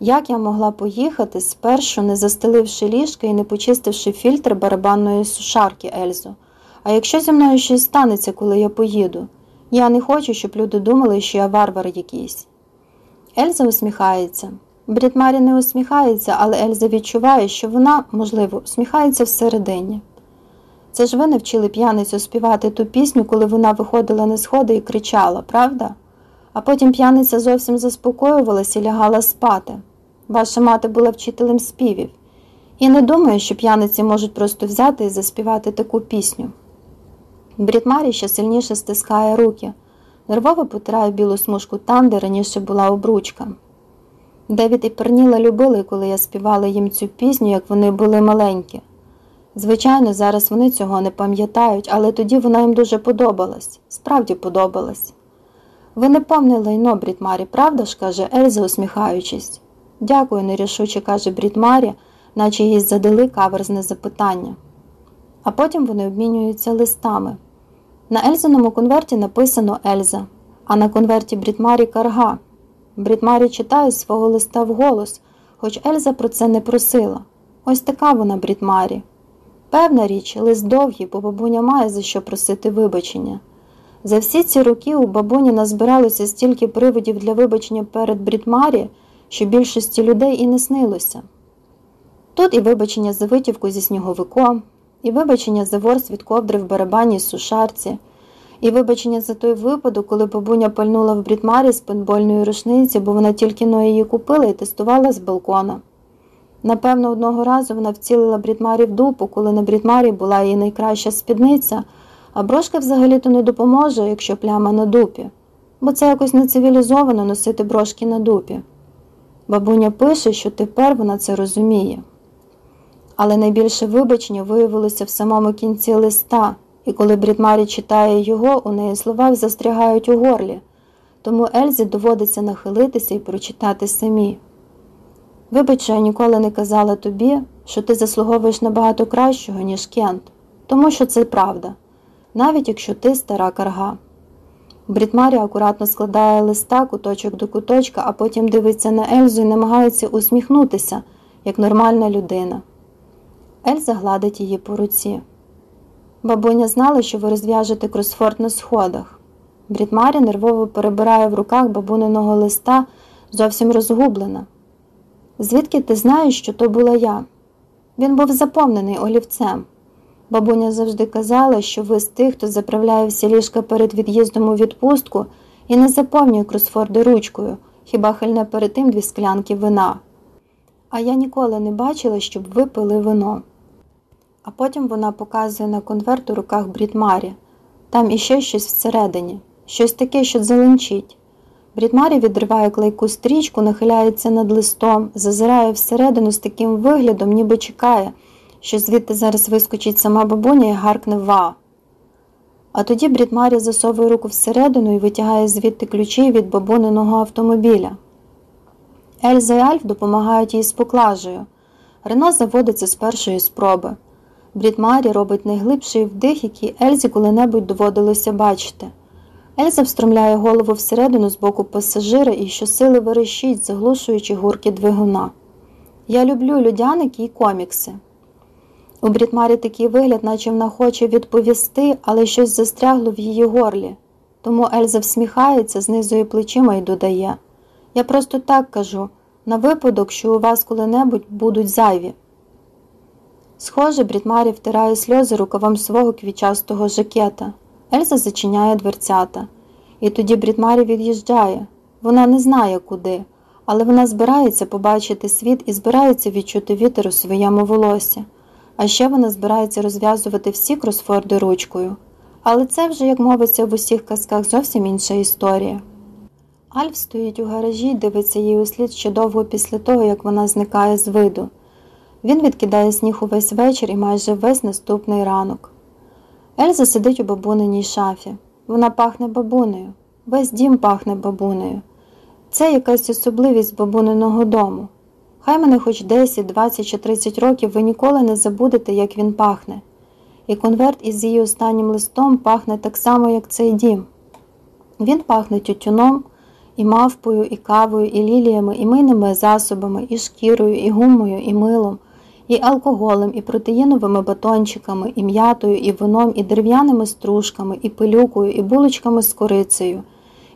Як я могла поїхати, спершу не застеливши ліжка і не почистивши фільтр барабанної сушарки Ельзу? А якщо зі мною щось станеться, коли я поїду? Я не хочу, щоб люди думали, що я варвар якийсь. Ельза усміхається. Брітмарі не усміхається, але Ельза відчуває, що вона, можливо, усміхається всередині. Це ж ви не вчили п'яницю співати ту пісню, коли вона виходила на сходи і кричала, правда? А потім п'яниця зовсім заспокоювалася і лягала спати. Ваша мати була вчителем співів. І не думаю, що п'яниці можуть просто взяти і заспівати таку пісню. Брітмарі ще сильніше стискає руки, нервово потирає білу смужку там, де раніше була обручка. Девід і Перніла любили, коли я співала їм цю пісню, як вони були маленькі. Звичайно, зараз вони цього не пам'ятають, але тоді вона їм дуже подобалась, справді подобалась. Ви не повне лайно, Брітмарі, правда ж? каже Ельза, усміхаючись. Дякую, нерішуче каже Брітмарі, наче їй задали каверзне запитання. А потім вони обмінюються листами. На Ельзиному конверті написано Ельза, а на конверті Брітмарі карга. Брітмарі читає свого листа вголос, хоч Ельза про це не просила. Ось така вона Брітмарі. Певна річ, лист довгий, бо бабуня має за що просити вибачення. За всі ці роки у бабуні назбиралося стільки приводів для вибачення перед Брітмарі, що більшості людей і не снилося. Тут і вибачення за витівку зі сніговиком, і вибачення за ворс від ковдри в барабані з сушарці, і вибачення за той випадок, коли бабуня пальнула в Брітмарі з пейнтбольної рушниці, бо вона тільки но її купила і тестувала з балкона. Напевно, одного разу вона вцілила Брітмарі в дупу, коли на Брітмарі була її найкраща спідниця, а брошка взагалі-то не допоможе, якщо пляма на дупі, бо це якось нецивілізовано носити брошки на дупі. Бабуня пише, що тепер вона це розуміє. Але найбільше вибачення виявилося в самому кінці листа, і коли Брітмарі читає його, у неї слова застрягають у горлі, тому Ельзі доводиться нахилитися і прочитати самі. Вибач, я ніколи не казала тобі, що ти заслуговуєш набагато кращого, ніж Кент, тому що це правда, навіть якщо ти стара карга. Брітмарі акуратно складає листа куточок до куточка, а потім дивиться на Ельзу і намагається усміхнутися, як нормальна людина. Ельза гладить її по руці. Бабуня знала, що ви розв'яжете кросфорд на сходах. Брітмарі нервово перебирає в руках бабуниного листа, зовсім розгублена. Звідки ти знаєш, що то була я? Він був заповнений олівцем. Бабуня завжди казала, що ви з тих, хто заправляє всі ліжка перед від'їздом у відпустку і не заповнює кросфорди ручкою, хіба хильне перед тим дві склянки вина. А я ніколи не бачила, щоб ви пили вино. А потім вона показує на конверт у руках Брітмарі. Там іще щось всередині, щось таке, що зеленчить. Брітмарі відриває клейку стрічку, нахиляється над листом, зазирає всередину з таким виглядом, ніби чекає, що звідти зараз вискочить сама бабуня і гаркне ва. А тоді Брітмарі засовує руку всередину і витягає звідти ключі від бабуниного автомобіля. Ельза і Альф допомагають їй з поклажею. Рено заводиться з першої спроби. Брітмарі робить найглибший вдих, який Ельзі коли-небудь доводилося бачити. Ельза встромляє голову всередину з боку пасажира і щосили верещить, заглушуючи гурки двигуна. Я люблю людяники і комікси. У Брітмарі такий вигляд, наче вона хоче відповісти, але щось застрягло в її горлі. Тому Ельза всміхається, знизує плечима і додає Я просто так кажу на випадок, що у вас коли-небудь будуть зайві. Схоже, Брітмарі втирає сльози рукавом свого квічастого жакета. Ельза зачиняє дверцята. І тоді Брітмарі від'їжджає. Вона не знає куди, але вона збирається побачити світ і збирається відчути вітер у своєму волосі. А ще вона збирається розв'язувати всі кросфорди ручкою. Але це вже, як мовиться в усіх казках, зовсім інша історія. Альф стоїть у гаражі і дивиться їй услід ще довго після того, як вона зникає з виду. Він відкидає сніг увесь вечір і майже весь наступний ранок. Ельза сидить у бабуниній шафі. Вона пахне бабунею. Весь дім пахне бабунею. Це якась особливість бабуниного дому. Хай мене хоч 10, 20 чи 30 років ви ніколи не забудете, як він пахне. І конверт із її останнім листом пахне так само, як цей дім. Він пахне тютюном, і мавпою, і кавою, і ліліями, і мийними засобами, і шкірою, і гумою, і милом, і алкоголем, і протеїновими батончиками, і м'ятою, і вином, і дерев'яними стружками, і пилюкою, і булочками з корицею,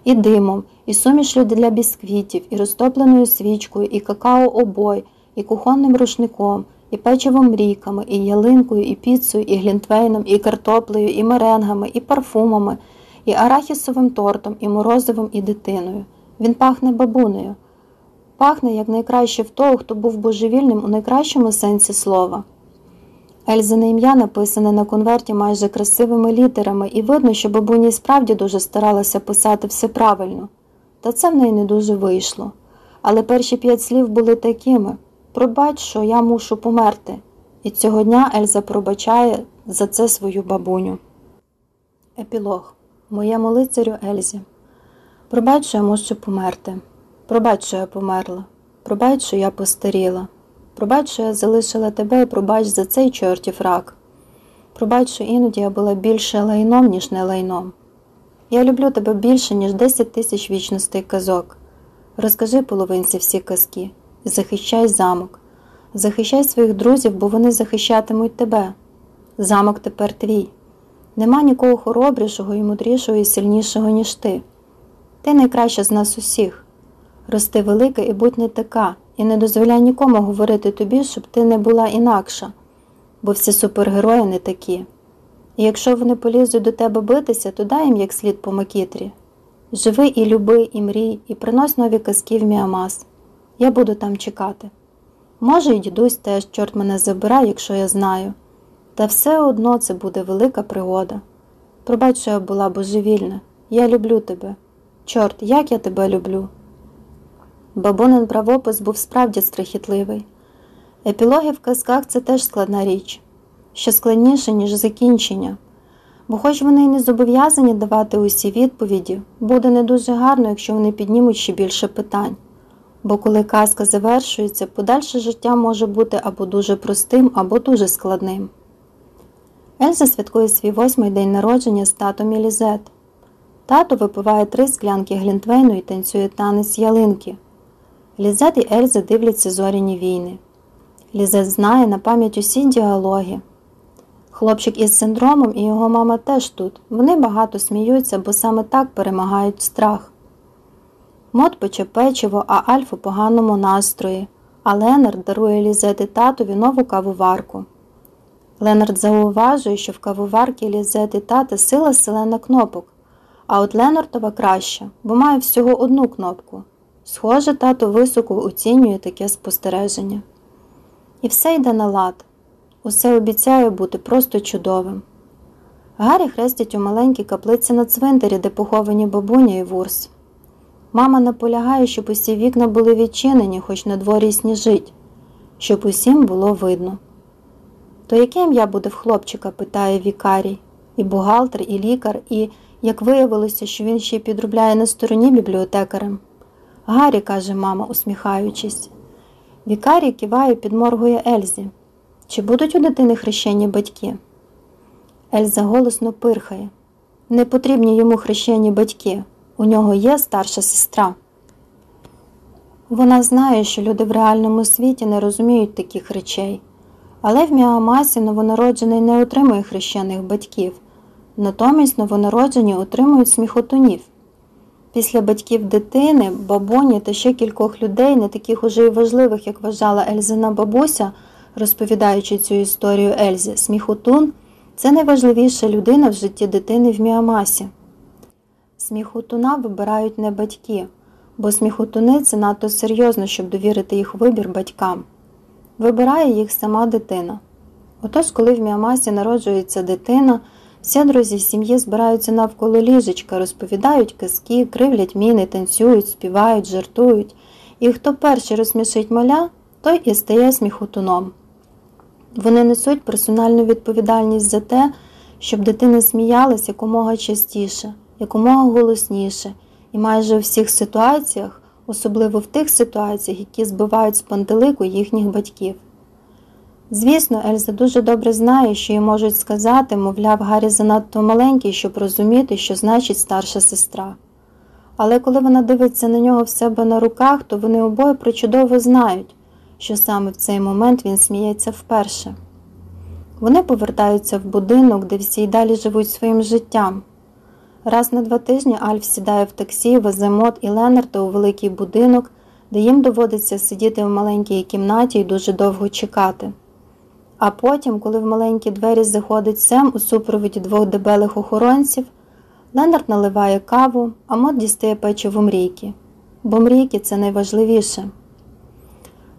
і димом, і сумішю для бісквітів, і розтопленою свічкою, і какао-обой, і кухонним рушником, і печивом мрійками, і ялинкою, і піцею, і глінтвейном, і картоплею, і меренгами, і парфумами, і арахісовим тортом, і морозивом, і дитиною. Він пахне бабунею. Пахне як найкраще в того, хто був божевільним у найкращому сенсі слова. Ельзине ім'я написане на конверті майже красивими літерами, і видно, що бабуня і справді дуже старалася писати все правильно. Та це в неї не дуже вийшло. Але перші п'ять слів були такими пробач, що я мушу померти. І цього дня Ельза пробачає за це свою бабуню. Епілог Моєму лицарю Ельзі. Пробач, що я мушу померти. Пробач, що я померла. Пробач, що я постаріла. Пробач, що я залишила тебе і пробач за цей чортів рак. Пробач, що іноді я була більше лайном, ніж не лайном. Я люблю тебе більше, ніж 10 тисяч вічностей казок. Розкажи половинці всі казки і захищай замок. Захищай своїх друзів, бо вони захищатимуть тебе. Замок тепер твій. Нема нікого хоробрішого і мудрішого і сильнішого, ніж ти. Ти найкраща з нас усіх. Рости велика і будь не така, і не дозволяй нікому говорити тобі, щоб ти не була інакша, бо всі супергерої не такі. І якщо вони полізуть до тебе битися, то дай їм як слід по макітрі. Живи і люби, і мрій, і принось нові казки в Міамас. Я буду там чекати. Може, і дідусь теж, чорт мене забирай, якщо я знаю. Та все одно це буде велика пригода. Пробач, що я була божевільна. Я люблю тебе. Чорт, як я тебе люблю. Бабунин правопис був справді страхітливий. Епілоги в казках це теж складна річ, ще складніше, ніж закінчення, бо, хоч вони й не зобов'язані давати усі відповіді, буде не дуже гарно, якщо вони піднімуть ще більше питань. Бо коли казка завершується, подальше життя може бути або дуже простим, або дуже складним. Ельза святкує свій восьмий день народження з татом і Лізет. Тато випиває три склянки глінтвейну і танцює танець ялинки. Лізет і Ельза дивляться зоряні війни. Лізет знає на пам'ять усі діалоги. Хлопчик із синдромом і його мама теж тут. Вони багато сміються, бо саме так перемагають страх. Мод пече печиво, а Альф у поганому настрої, а Леннарт дарує Лізет і татові нову кавоварку. Ленард зауважує, що в кавоварки Лізет і тата сила селена кнопок, а от Ленартова краще, бо має всього одну кнопку. Схоже, тато високо оцінює таке спостереження. І все йде на лад. Усе обіцяє бути просто чудовим. Гаррі хрестять у маленькій каплиці на цвинтарі, де поховані бабуня і вурс. Мама наполягає, щоб усі вікна були відчинені, хоч на дворі сніжить, щоб усім було видно. То яке ім'я буде в хлопчика? питає вікарій, і бухгалтер, і лікар, і, як виявилося, що він ще й підробляє на стороні бібліотекарем. Гаррі, каже мама, усміхаючись. Вікарій киває, підморгує Ельзі. Чи будуть у дитини хрещені батьки? Ельза голосно пирхає. Не потрібні йому хрещені батьки. У нього є старша сестра. Вона знає, що люди в реальному світі не розуміють таких речей, але в Міамасі новонароджений не отримує хрещених батьків, натомість новонароджені отримують сміхотунів. Після батьків дитини, бабуні та ще кількох людей, не таких уже й важливих, як вважала Ельзина бабуся, розповідаючи цю історію Ельзі, сміхотун це найважливіша людина в житті дитини в Міамасі. Сміхотуна вибирають не батьки, бо сміхотуни це надто серйозно, щоб довірити їх вибір батькам. Вибирає їх сама дитина. Отож, коли в Міамасі народжується дитина, всі друзі сім'ї збираються навколо ліжечка, розповідають казки, кривлять міни, танцюють, співають, жартують, і хто перший розсмішить маля, той і стає сміхотуном. Вони несуть персональну відповідальність за те, щоб дитина сміялась якомога частіше, якомога голосніше, і майже у всіх ситуаціях, особливо в тих ситуаціях, які збивають з пантелику їхніх батьків. Звісно, Ельза дуже добре знає, що їй можуть сказати, мовляв, Гаррі занадто маленький, щоб розуміти, що значить старша сестра. Але коли вона дивиться на нього в себе на руках, то вони обоє причудово знають, що саме в цей момент він сміється вперше. Вони повертаються в будинок, де всі й далі живуть своїм життям. Раз на два тижні Альф сідає в таксі, везе Мот і Ленарта у великий будинок, де їм доводиться сидіти в маленькій кімнаті і дуже довго чекати. А потім, коли в маленькі двері заходить Сем у супроводі двох дебелих охоронців, Ленард наливає каву, а Мот дістає печиво мрійки. Бо мрійки це найважливіше.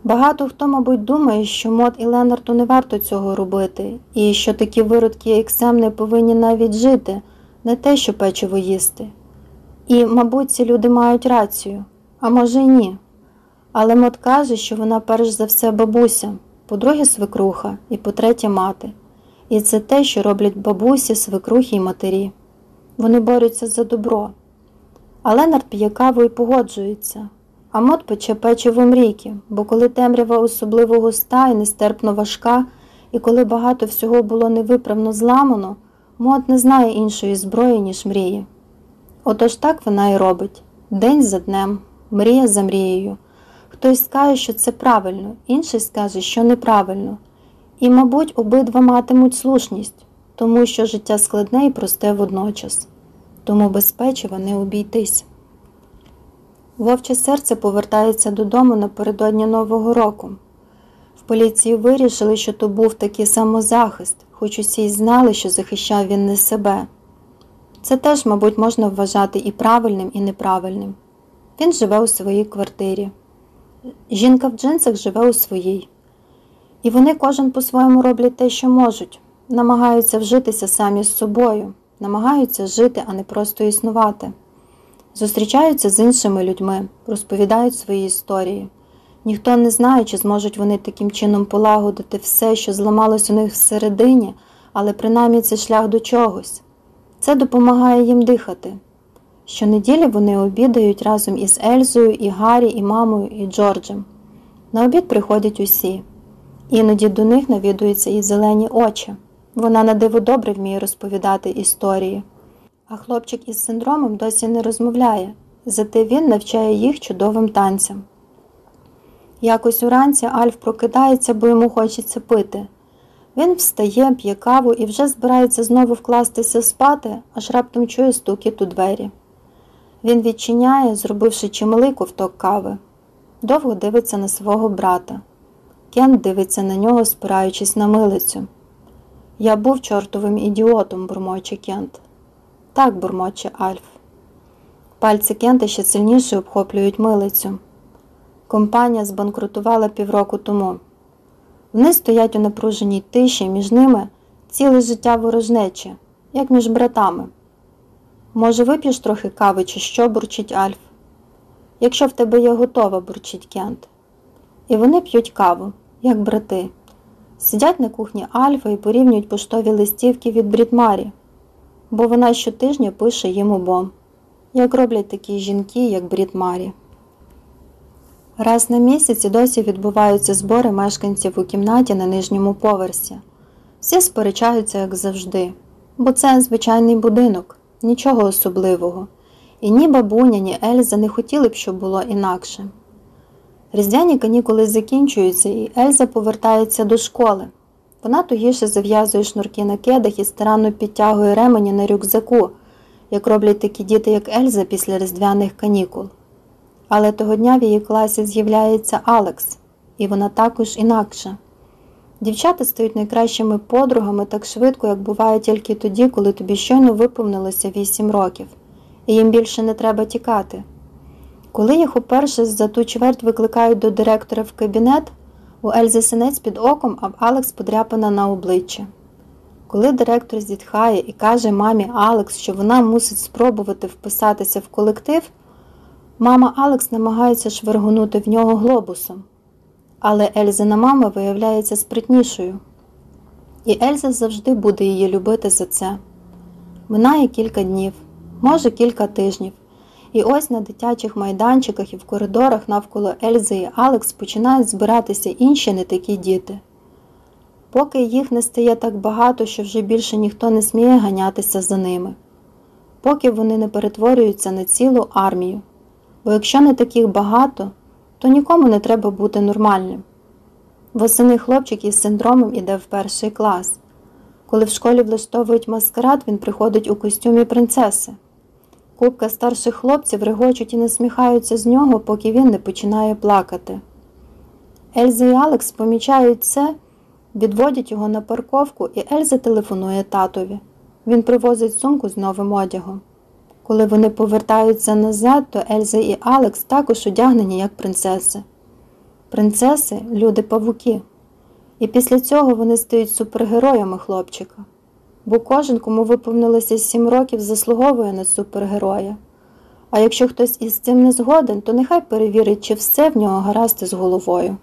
Багато хто, мабуть, думає, що Мот і Ленарту не варто цього робити, і що такі виродки, як Сем, не повинні навіть жити, не те, що печиво їсти. І, мабуть, ці люди мають рацію, а може й ні. Але Мот каже, що вона перш за все бабуся, по-друге, свекруха і по-третє, мати. І це те, що роблять бабусі, свекрухи й матері. Вони борються за добро. Ленард п'є каву і погоджується. А мот пече печиво мрійки, бо коли темрява особливо густа і нестерпно важка, і коли багато всього було невиправно зламано, мот не знає іншої зброї, ніж мрії. Отож так вона і робить день за днем, мрія за мрією. Хтось скаже, що це правильно, інший скаже, що неправильно. І, мабуть, обидва матимуть слушність, тому що життя складне і просте водночас, тому без не обійтись. Вовче серце повертається додому напередодні Нового року. В поліції вирішили, що то був такий самозахист, хоч усі й знали, що захищав він не себе. Це теж, мабуть, можна вважати і правильним, і неправильним. Він живе у своїй квартирі. Жінка в джинсах живе у своїй. І вони кожен по-своєму роблять те, що можуть, намагаються вжитися самі з собою, намагаються жити, а не просто існувати. Зустрічаються з іншими людьми, розповідають свої історії. Ніхто не знає, чи зможуть вони таким чином полагодити все, що зламалось у них всередині, але принаймні це шлях до чогось. Це допомагає їм дихати. Щонеділі вони обідають разом із Ельзою, і Гаррі, і мамою, і Джорджем. На обід приходять усі. Іноді до них навідуються і зелені очі. Вона на диво добре вміє розповідати історії. А хлопчик із синдромом досі не розмовляє, зате він навчає їх чудовим танцям. Якось уранці Альф прокидається, бо йому хочеться пити. Він встає, п'є каву і вже збирається знову вкластися спати, аж раптом чує стукіт у двері. Він відчиняє, зробивши чималий ковток кави. Довго дивиться на свого брата. Кент дивиться на нього, спираючись на милицю. Я був чортовим ідіотом, бурмоче Кент. Так, бурмоче Альф. Пальці Кента ще сильніше обхоплюють милицю. Компанія збанкрутувала півроку тому. Вони стоять у напруженій тиші, між ними ціле життя ворожнече, як між братами. Може, вип'єш трохи кави, чи що, бурчить Альф? Якщо в тебе є готова, бурчить Кент. І вони п'ють каву, як брати. Сидять на кухні Альфа і порівнюють поштові листівки від Брітмарі, бо вона щотижня пише їм обом, як роблять такі жінки, як Брітмарі. Раз на місяць досі відбуваються збори мешканців у кімнаті на нижньому поверсі. Всі сперечаються, як завжди, бо це звичайний будинок, нічого особливого. І ні бабуня, ні Ельза не хотіли б, щоб було інакше. Різдвяні канікули закінчуються, і Ельза повертається до школи. Вона тугіше зав'язує шнурки на кедах і старанно підтягує ремені на рюкзаку, як роблять такі діти, як Ельза після різдвяних канікул. Але того дня в її класі з'являється Алекс, і вона також інакша. Дівчата стають найкращими подругами так швидко, як буває тільки тоді, коли тобі щойно виповнилося 8 років, і їм більше не треба тікати. Коли їх уперше за ту чверть викликають до директора в кабінет, у Ельзи синець під оком, а в Алекс подряпана на обличчі. Коли директор зітхає і каже мамі Алекс, що вона мусить спробувати вписатися в колектив, мама Алекс намагається швергонути в нього глобусом. Але Ельзина мама виявляється спритнішою, і Ельза завжди буде її любити за це. Минає кілька днів, може кілька тижнів, і ось на дитячих майданчиках і в коридорах навколо Ельзи і Алекс починають збиратися інші не такі діти. Поки їх не стає так багато, що вже більше ніхто не сміє ганятися за ними, поки вони не перетворюються на цілу армію. Бо якщо не таких багато, то нікому не треба бути нормальним. Восени хлопчик із синдромом іде в перший клас. Коли в школі влаштовують маскарад, він приходить у костюмі принцеси. Купка старших хлопців регочуть і насміхаються з нього, поки він не починає плакати. Ельза і Алекс помічають це, відводять його на парковку, і Ельза телефонує татові. Він привозить сумку з новим одягом. Коли вони повертаються назад, то Ельза і Алекс також одягнені як принцеси. Принцеси люди павуки. І після цього вони стають супергероями хлопчика. Бо кожен, кому виповнилося сім років, заслуговує на супергероя. А якщо хтось із цим не згоден, то нехай перевірить, чи все в нього гаразд із головою.